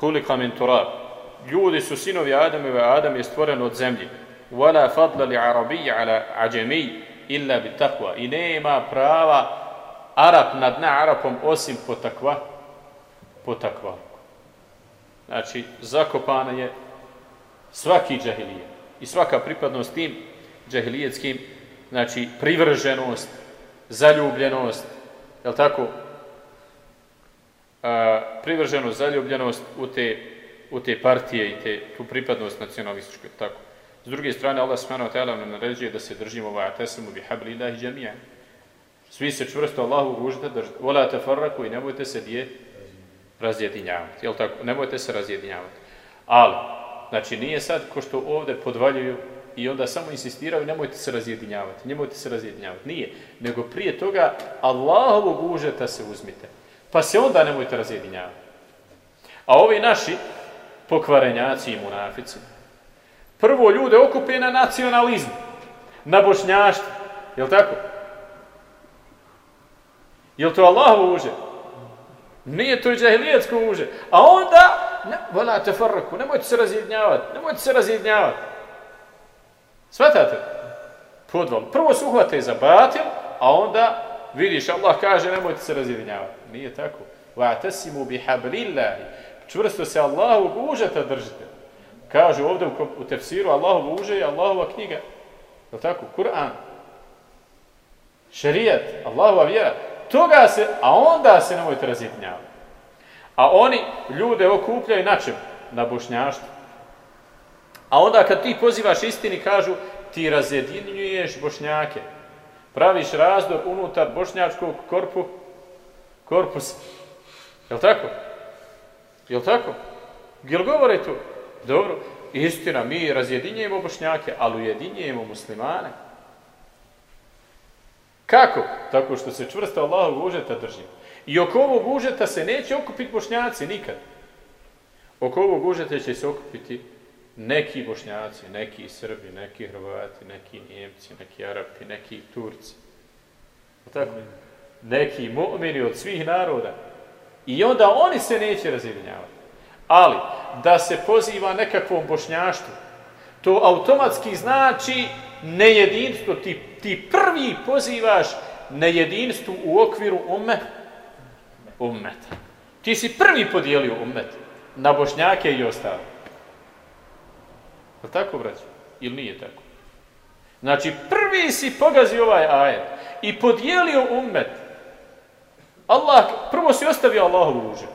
khuliqa min turab. Ljudi su sinovi Adamove, Adam je stvoren od zemlje. Wala fadla li arabiji ala ajemi, illa bi takva. I nema prava Arab nad ne Arapom osim po takva. Po takva. Znači, zakopana je svaki džahilije. I svaka pripadnost tim džahilijetskim, znači, privrženost, zaljubljenost, je li tako? A, privrženost, zaljubljenost u te, u te partije i te, tu pripadnost nacionalističku, tako? S druge strane, Allah subhanahu nam naređuje da se držimo va atesimu bi hablillahi džemija. Svi se čvrsto Allahu ružite, vola te farraku i nemojte se dje razjedinjavati. Jel tako? Nemojte se razjedinjavati. Ali, znači nije sad ko što ovde podvaljuju i onda samo insistiraju nemojte se razjedinjavati, nemojte se razjedinjavati. Nije. Nego prije toga Allahovog užeta se uzmite. Pa se onda nemojte razjedinjavati. A ovi naši pokvarenjaci i munafici, prvo ljude okupe na nacionalizmu, na bošnjaštvu. Je li tako? Je li to Allahovo uže? Nije to džahilijetsko uže. A onda, ne, volate farraku, nemojte se razjednjavati, nemojte se razjednjavati. Svatate? Podval. Prvo se uhvate za batil, a onda vidiš, Allah kaže, nemojte se razjednjavati. Nije tako. Va'tasimu bihablillahi čvrsto se Allahovog užeta držite. Kažu ovdje u tefsiru Allahovo uže je Allahova knjiga. Je tako? Kur'an. Šerijat, Allahova vjera. Toga se, a onda se nemojte razjedinjavati. A oni ljude okupljaju na čem? Na bošnjaštvu. A onda kad ti pozivaš istini, kažu ti razjedinjuješ bošnjake. Praviš razdor unutar bošnjačkog korpu, korpusa. Jel tako? Jel tako? Jel govore tu? Dobro, istina, mi razjedinjujemo bošnjake, ali ujedinjujemo muslimane. Kako? Tako što se čvrsto Allahog užeta drži. I oko ovog užeta se neće okupiti bošnjaci nikad. Oko ovog užeta će se okupiti neki bošnjaci, neki Srbi, neki Hrvati, neki Njemci, neki Arapi, neki Turci. Tako? Neki mu'mini od svih naroda. I onda oni se neće razjedinjavati. Ali, da se poziva nekakvom bošnjaštvu, to automatski znači nejedinstvo. Ti, ti prvi pozivaš nejedinstvu u okviru umet, ummeta. Ti si prvi podijelio umet na bošnjake i ostale. Je tako, braći? Ili nije tako? Znači, prvi si pogazio ovaj ajet i podijelio ummet. Allah, prvo si ostavio Allahovu uže.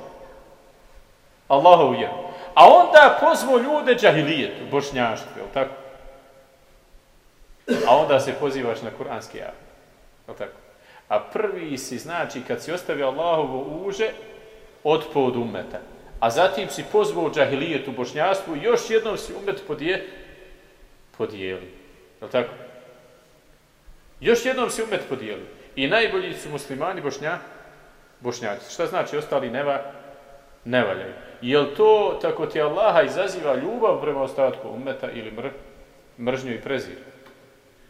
Allahovu je. A onda pozvo ljude džahilijetu, bošnjaštvu, je tako? A onda se pozivaš na kuranski ajet. Je tako? A prvi si, znači, kad si ostavio Allahovu uže, otpo od ummeta. A zatim si pozvao džahilijet u bošnjastvu i još jednom si umet podije, podijeli. Je tako? Još jednom si umet podijeli. I najbolji su muslimani bošnja, bošnjaci. Šta znači ostali neva, ne valjaju? Jel to tako ti Allaha izaziva ljubav prema ostatku umeta ili mr, mržnju i prezir?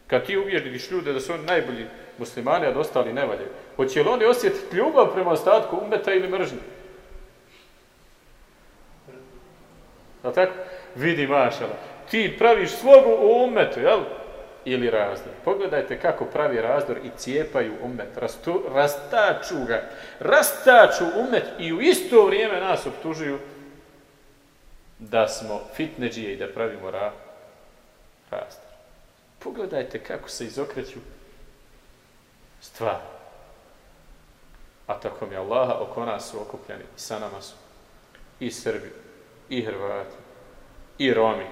Kad ti uvjeriš ljude da su oni najbolji muslimani, a da ostali ne valjaju, hoće li oni osjetiti ljubav prema ostatku umeta ili mržnju? A tako? Vidi mašala. Ti praviš slogu u umetu, jel? Ili razdor. Pogledajte kako pravi razdor i cijepaju umet. Rastu, rastaču ga. Rastaču umet i u isto vrijeme nas optužuju da smo fitneđije i da pravimo ra, razdor. Pogledajte kako se izokreću stvari. A tako mi Allaha oko nas su okupljeni i sa nama su i Srbi, i Hrvati, i Romi,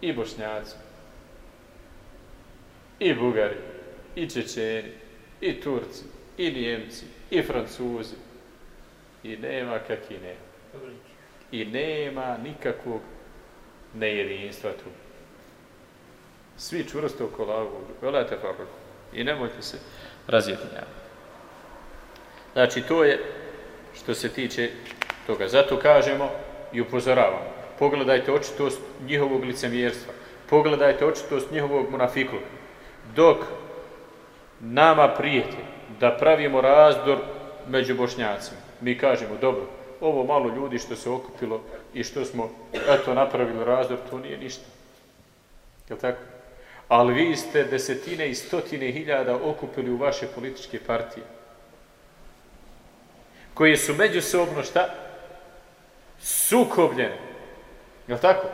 i Bošnjaci, i Bugari, i Čečeni, i Turci, i Njemci, i Francuzi. I nema kak i nema. I nema nikakvog nejedinstva tu. Svi čvrsto oko lavu. Velate fabriku. I nemojte se razjedinjavati. Znači, to je što se tiče toga. Zato kažemo i upozoravamo. Pogledajte očitost njihovog licemjerstva. Pogledajte očitost njihovog munafikluka. Dok nama prijeti da pravimo razdor među bošnjacima, mi kažemo, dobro, ovo malo ljudi što se okupilo i što smo eto napravili razdor, to nije ništa. Je tako? Ali vi ste desetine i stotine hiljada okupili u vaše političke partije koje su međusobno šta? Sukobljene. Je tako?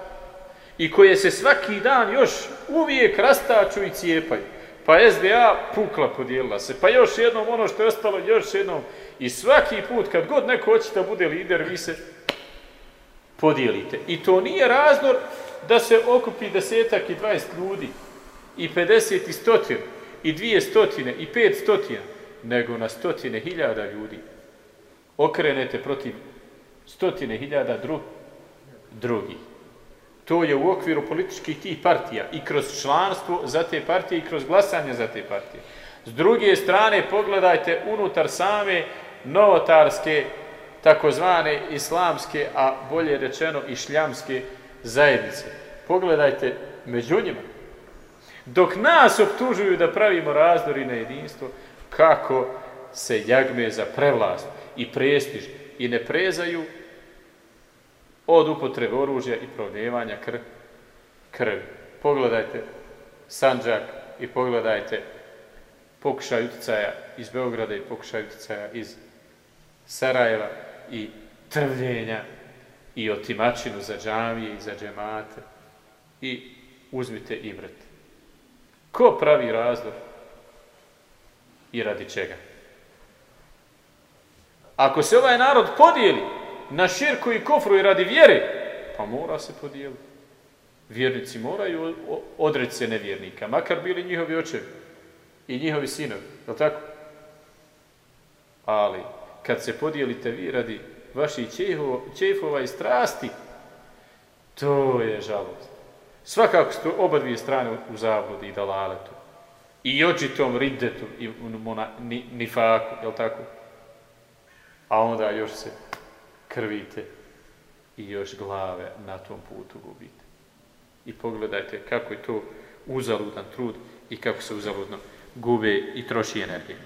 I koje se svaki dan još uvijek rastaču i cijepaju. Pa SDA pukla podijelila se. Pa još jednom ono što je ostalo, još jednom. I svaki put kad god neko hoće da bude lider, vi se podijelite. I to nije razdor da se okupi desetak i dvajest ljudi. I 50 i stotin. I dvije stotine. I pet stotina. Nego na stotine hiljada ljudi okrenete protiv stotine hiljada dru, drugih. To je u okviru političkih tih partija i kroz članstvo za te partije i kroz glasanje za te partije. S druge strane, pogledajte unutar same novotarske, takozvane islamske, a bolje rečeno i šljamske zajednice. Pogledajte među njima. Dok nas optužuju da pravimo razdor i nejedinstvo, kako se jagme za prevlast i prestiž i ne prezaju od upotrebe oružja i provljevanja kr krvi. Pogledajte Sanđak i pogledajte pokušaj utjecaja iz Beograda i pokušaj utjecaja iz Sarajeva i trvljenja i otimačinu za džamije i za džemate i uzmite ibret. Ko pravi razdor i radi čega? Ako se ovaj narod podijeli na širku i kofru i radi vjere, pa mora se podijeliti. Vjernici moraju odreći se nevjernika, makar bili njihovi očevi i njihovi sinovi, je tako? Ali, kad se podijelite vi radi vaših čefova i strasti, to je žalost. Svakako su oba dvije strane u zabludi i dalaletu. I očitom riddetu i nifaku, je jel tako? A onda još se krvite i još glave na tom putu gubite. I pogledajte kako je to uzaludan trud i kako se uzaludno gube i troši energije.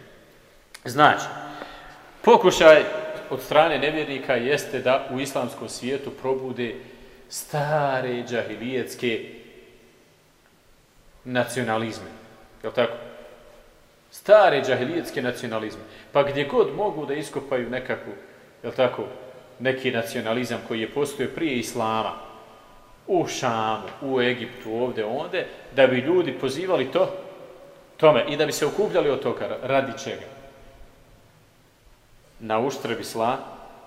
Znači, pokušaj od strane nevjernika jeste da u islamskom svijetu probude stare džahilijetske nacionalizme. Je tako? Stare džahilijetske nacionalizme. Pa gdje god mogu da iskopaju nekakvu, je tako, neki nacionalizam koji je postojao prije Islama, u Šamu, u Egiptu, ovdje, ovdje, da bi ljudi pozivali to, tome i da bi se okupljali od toga. Radi čega? Na uštrb isla,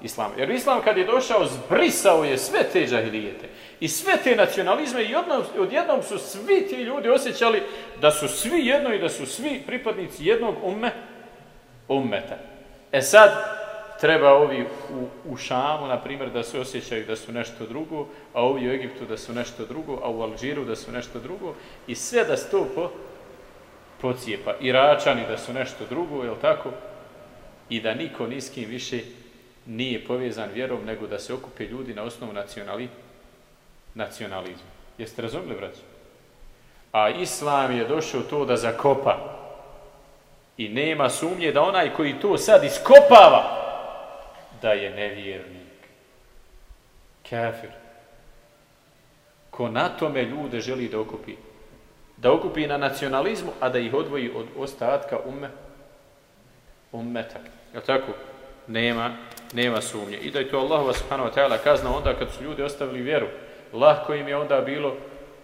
islama. Jer islam kad je došao, zbrisao je sve te džahilijete i sve te nacionalizme i odjednom su svi ti ljudi osjećali da su svi jedno i da su svi pripadnici jednog umme, ummeta. E sad, treba ovi u, u Šamu, na primjer, da se osjećaju da su nešto drugo, a ovi u Egiptu da su nešto drugo, a u Alžiru da su nešto drugo i sve da se to po, pocijepa. Iračani da su nešto drugo, jel tako? I da niko ni više nije povezan vjerom, nego da se okupe ljudi na osnovu nacionali, nacionalizma. Jeste razumili, braći? A Islam je došao to da zakopa. I nema sumnje da onaj koji to sad iskopava, da je nevjernik. Kafir. Ko na tome ljude želi da okupi. Da okupi na nacionalizmu, a da ih odvoji od ostatka umme, ummeta. Je tako? Nema, nema sumnje. I da je to Allahova subhanahu wa ta'ala kazna onda kad su ljudi ostavili vjeru. Lahko im je onda bilo,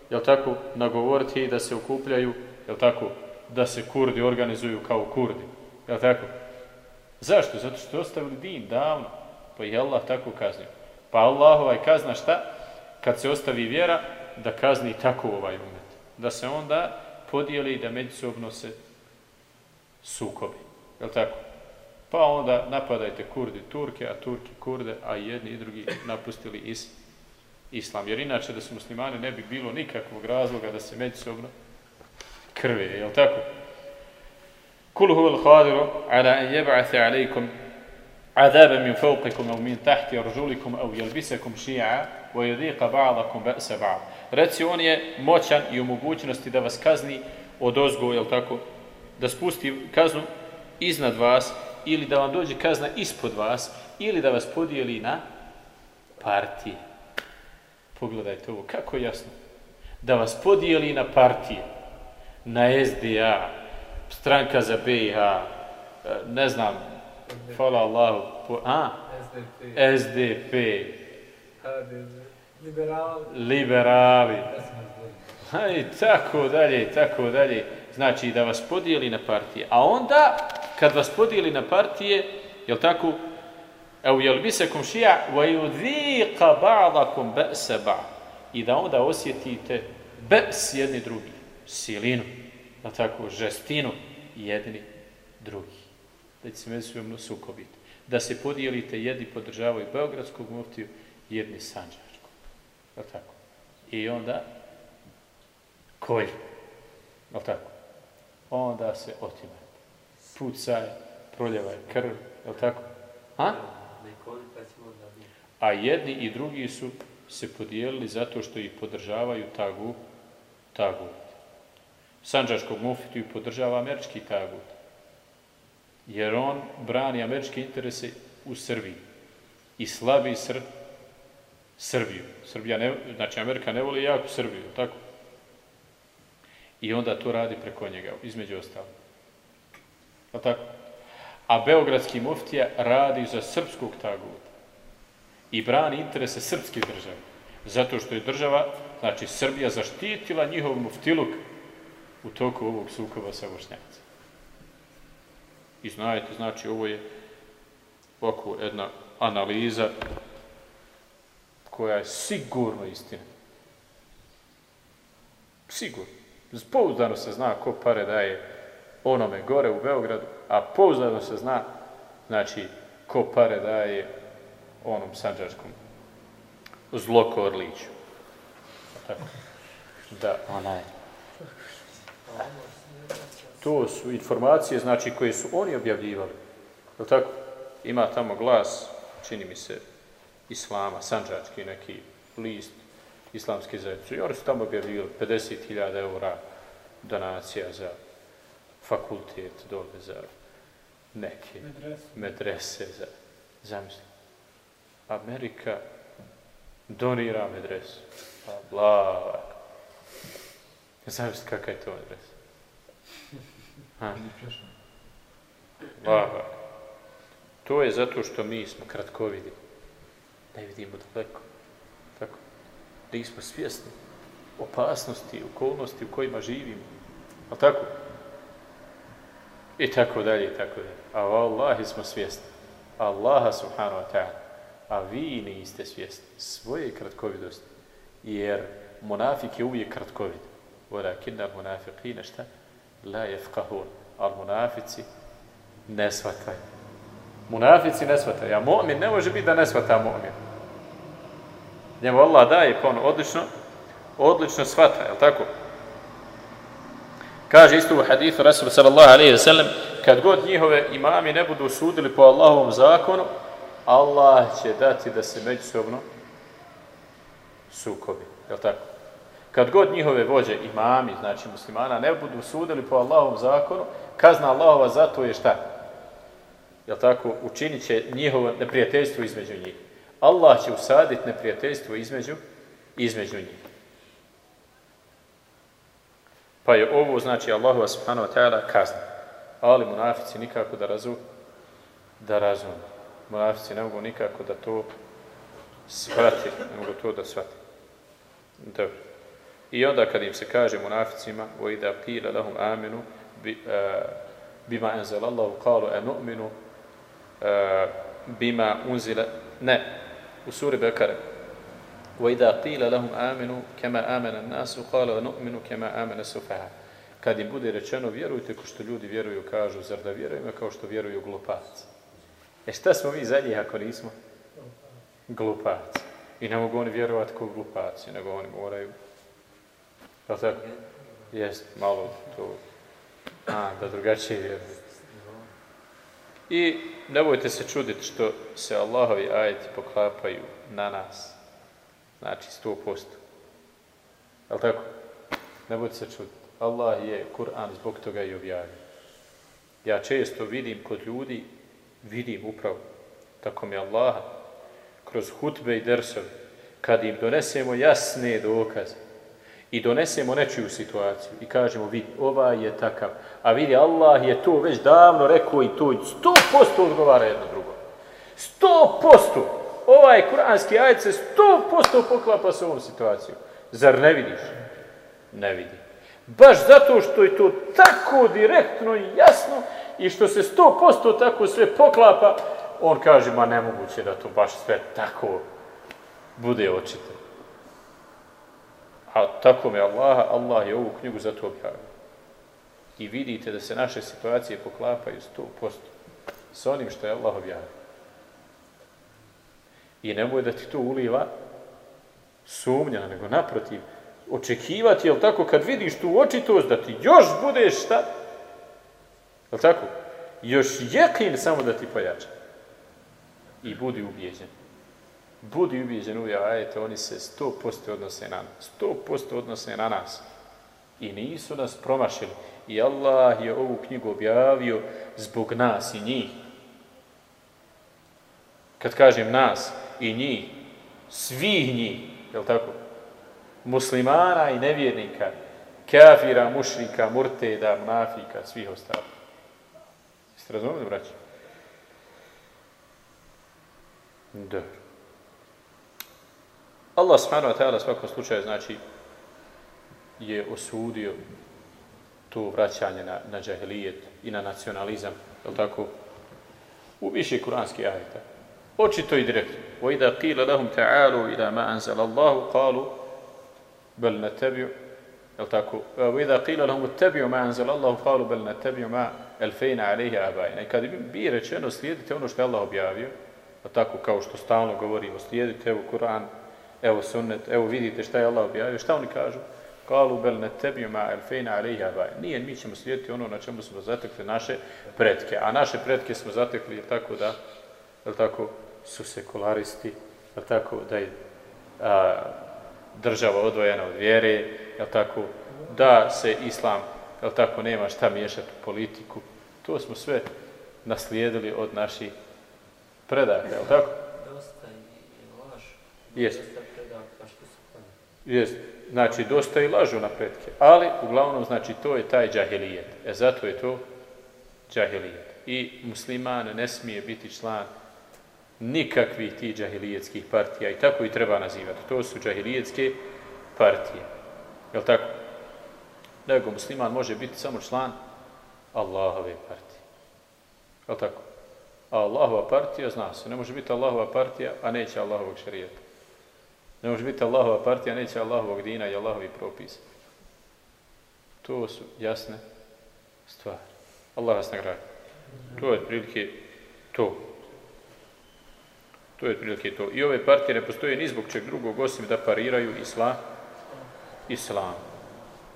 jel tako, nagovoriti da se okupljaju, jel tako, da se kurdi organizuju kao kurdi. Jel tako? Zašto? Zato što je ostavili din davno. Pa je Allah tako kaznio. Pa Allah ovaj kazna šta? Kad se ostavi vjera, da kazni tako ovaj umet. Da se onda podijeli i da međusobno se sukobi. Jel tako? Pa onda napadajte Kurdi Turke, a Turki Kurde, a jedni i drugi napustili is, islam. Jer inače da su muslimani ne bi bilo nikakvog razloga da se međusobno krve, jel tako? Kul huvel hadiru ala an jeba'athe alaikum عذابا من فوقكم أو من تحت أرجلكم أو يلبسكم شيعا ويذيق بعضكم بأس بعض. Reci, on je moćan i u mogućnosti da vas kazni od ozgo, jel tako, da spusti kaznu iznad vas ili da vam dođe kazna ispod vas ili da vas podijeli na partije. Pogledajte ovo, kako jasno. Da vas podijeli na partije, na SDA, stranka za BiH, e, ne znam, SDP. hvala Allahu, po, a? SDP. SDP. Liberali. Liberali. I tako dalje, i tako dalje. Znači, da vas podijeli na partije. A onda, kad vas podijeli na partije, jel tako, evo jel bi se komšija, ba'dakum ba'sa ba' i da onda osjetite be's jedni drugi, silinu da tako, žestinu jedni drugi. Da će se međusobno sukobiti. Da se podijelite, jedni podržavaju Beogradskog muftiju, jedni Sanđarskog. Da tako. I onda koji? Da tako. Onda se otimaju. Pucaj, proljevaj krv, je tako? A? A jedni i drugi su se podijelili zato što ih podržavaju tagu, tagut. Sanđaškog muftiju podržava američki tagut. Jer on brani američke interese u Srbiji. I slabi Sr Srbiju. Srbija ne, znači Amerika ne voli jako Srbiju, tako? I onda to radi preko njega, između ostalo. A tako? A Beogradski muftija radi za srpskog taguta. i brani interese srpske države. Zato što je država, znači Srbija, zaštitila njihov muftiluk u toku ovog sukoba sa Bošnjacima. I znajte, znači, ovo je oko jedna analiza koja je sigurno istina. Sigurno. Pouzdano se zna ko pare daje onome gore u Beogradu, a pouzdano se zna, znači, ko pare daje onom sanđačkom. Tako. Da. Onaj. To su informacije, znači, koje su oni objavljivali. Je tako? Ima tamo glas, čini mi se, islama, sanđački neki list, islamski zajednicu. I oni su tamo objavili 50.000 eura donacija za fakultet dole, za neke medrese, medrese za, zamisli. Amerika donira medresu. Allah. Zamisli kakav je to medresa. Allah. To je zato što mi smo kratkovidi. Ne vidimo daleko. Tako. Nismo svjesni opasnosti, okolnosti u kojima živimo. Ali tako? I tako dalje, i tako dalje. A Allahi smo svjesni. Allaha subhanahu wa ta'ala. A vi niste svjesni svoje kratkovidosti. Jer munafik je uvijek kratkovid. Walakinna munafiqina šta? La jefkahun. Ali munafici ne shvataju. Munafici ne shvataju. A mu'min ne može biti da ne shvata mu'min. Njemu Allah daje pa on odlično, odlično shvata, je tako? Kaže isto u hadithu Rasul sallallahu alaihi wa sallam, kad god njihove imami ne budu sudili po Allahovom zakonu, Allah će dati da se međusobno sukobi, je tako? Kad god njihove vođe, imami, znači muslimana, ne budu sudili po Allahovom zakonu, kazna Allahova zato je šta? Je tako? Učinit će njihovo neprijateljstvo između njih. Allah će usaditi neprijateljstvo između, između njih. Pa je ovo, znači, Allahu subhanahu wa ta'ala kazna. Ali munafici nikako da razu, da razumiju. Munafici ne mogu nikako da to shvati, ne mogu to da shvati. Dobro. I onda kad im se kaže munaficima وَإِذَا قِيلَ لَهُمْ آمِنُوا بِمَا أَنزَلَ اللَّهُ قَالُوا أَنُؤْمِنُوا بِمَا أُنزِلَ Ne, u suri Bekare. وَإِذَا قِيلَ لَهُمْ آمِنُوا كَمَا آمَنَ النَّاسُ قَالُوا نُؤْمِنُ كَمَا آمَنَ السُّفَهَا Kad im bude rečeno, vjerujte ko što ljudi vjeruju, kažu, zar da vjerujemo kao što vjeruju glupaci. E šta smo mi za njih ako nismo? Glupaci. I ne mogu oni vjerovati kao glupaci, nego oni moraju... je tako? Jest, malo to... A, da drugačije vjeruju. I nemojte se čuditi što se Allahovi ajeti poklapaju na nas. Znači, sto posto. Je tako? Nemojte se čuditi. Allah je Kur'an zbog toga i objavio. Ja često vidim kod ljudi, vidim upravo, tako mi Allaha, kroz hutbe i dersove, kad im donesemo jasne dokaze i donesemo nečiju situaciju i kažemo, vidi, ovaj je takav, a vidi, Allah je to već davno rekao i to sto posto odgovara jedno drugo. Sto posto! Ovaj kuranski ajet se sto posto poklapa s ovom situacijom. Zar ne vidiš? Ne vidi. Baš zato što je to tako direktno i jasno i što se sto posto tako sve poklapa, on kaže, ma nemoguće da to baš sve tako bude očito. A tako mi Allah, Allah je ovu knjigu zato objavio. I vidite da se naše situacije poklapaju sto posto s onim što je Allah objavio. I nemoj da ti to uliva sumnja, nego naprotiv, očekivati, jel tako, kad vidiš tu očitost, da ti još budeš šta? Jel tako? Još jekin samo da ti pojača. I budi ubijeđen. Budi ubijeđen uvijek, ajete, oni se sto posto odnose na nas. Sto posto odnose na nas. I nisu nas promašili. I Allah je ovu knjigu objavio zbog nas i njih. Kad kažem nas i njih, svih njih, je tako? Muslimana i nevjernika, kafira, mušrika, murteda, mafika, svih ostalih. Jeste razumeli, braći? Dobro. Allah subhanahu wa ta'ala svakom slučaju znači je osudio to vraćanje na, na džahilijet i na nacionalizam, je tako? U više kuranskih ajeta. Očito i direktno. وَإِذَا قِيلَ لَهُمْ تَعَالُوا إِلَى مَا أَنزَلَ اللَّهُ قَالُوا بَلْ نَتَّبِعُ je tako? وَإِذَا قِيلَ لَهُمْ اتَّبِعُوا مَا أَنزَلَ اللَّهُ قَالُوا بَلْ نَتَّبِعُ مَا أَلْفَيْنَ عَلَيْهِ آبَائِنَا I kad bi rečeno slijedite ono što je Allah objavio, je tako kao što stalno govorimo, slijedite evo Kur'an, evo sunnet, evo vidite šta je Allah objavio, šta oni kažu? Kalu bel ne tebi ma elfejna alejha vaj. Nije, mi ćemo slijediti ono na čemu smo zatekli naše pretke. A naše pretke smo zatekli, je tako da, je tako, su sekularisti, je tako da je a, država odvojena od vjere, je tako, da se islam, je tako, nema šta miješati u politiku. To smo sve naslijedili od naših predaka, je tako? Dosta i laž. Jest. Dosta predaka, što se klanja. Jest. Znači, dosta i lažu na pretke. Ali, uglavnom, znači, to je taj džahilijet. E, zato je to džahilijet. I musliman ne smije biti član nikakvih tih džahilijetskih partija. I tako i treba nazivati. To su džahilijetske partije. Je li tako? Nego musliman može biti samo član Allahove partije. Je li tako? A Allahova partija, zna se, ne može biti Allahova partija, a neće Allahovog šarijeta. Ne može biti Allahova partija, neće Allahovog dina i Allahovi propis. To su jasne stvari. Allah vas nagradi. To je prilike to. To je prilike to. I ove partije ne postoje ni zbog čeg drugog osim da pariraju islam. Islam.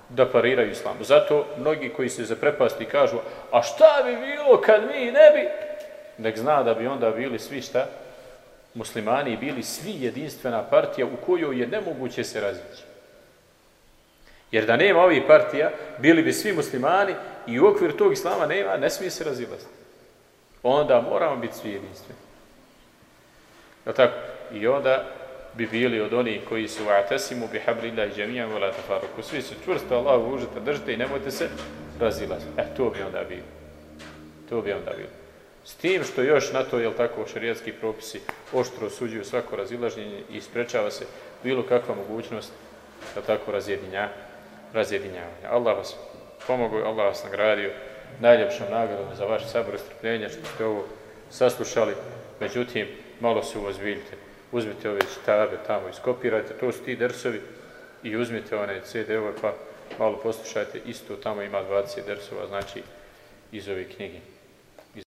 Da pariraju islam. Zato mnogi koji se zaprepasti kažu a šta bi bilo kad mi ne bi nek zna da bi onda bili svi šta? Muslimani i bili svi jedinstvena partija u kojoj je nemoguće se razvići. Jer da nema ovih partija, bili bi svi muslimani i u okviru tog islama nema, ne smije se razilaziti. Onda moramo biti svi jedinstveni. Je tako? I onda bi bili od onih koji su atasimu bi hablillahi džemijan vola tafaruku. Svi su čvrsto Allah užite, držite i nemojte se razilaziti. E, to bi onda bilo. To bi onda bilo. S tim što još na to, jel tako, šarijatski propisi oštro osuđuju svako razilaženje i sprečava se bilo kakva mogućnost, jel tako, razjedinja, razjedinjavanja. Allah vas pomogao, Allah vas nagradio najljepšom nagradom za vaš sabor i strpljenje što ste ovo saslušali. Međutim, malo se uvozbiljite. Uzmite ove čitabe tamo, iskopirajte, to su ti dersovi i uzmite one CD-ove pa malo poslušajte. Isto tamo ima 20 dersova, znači iz ove knjige.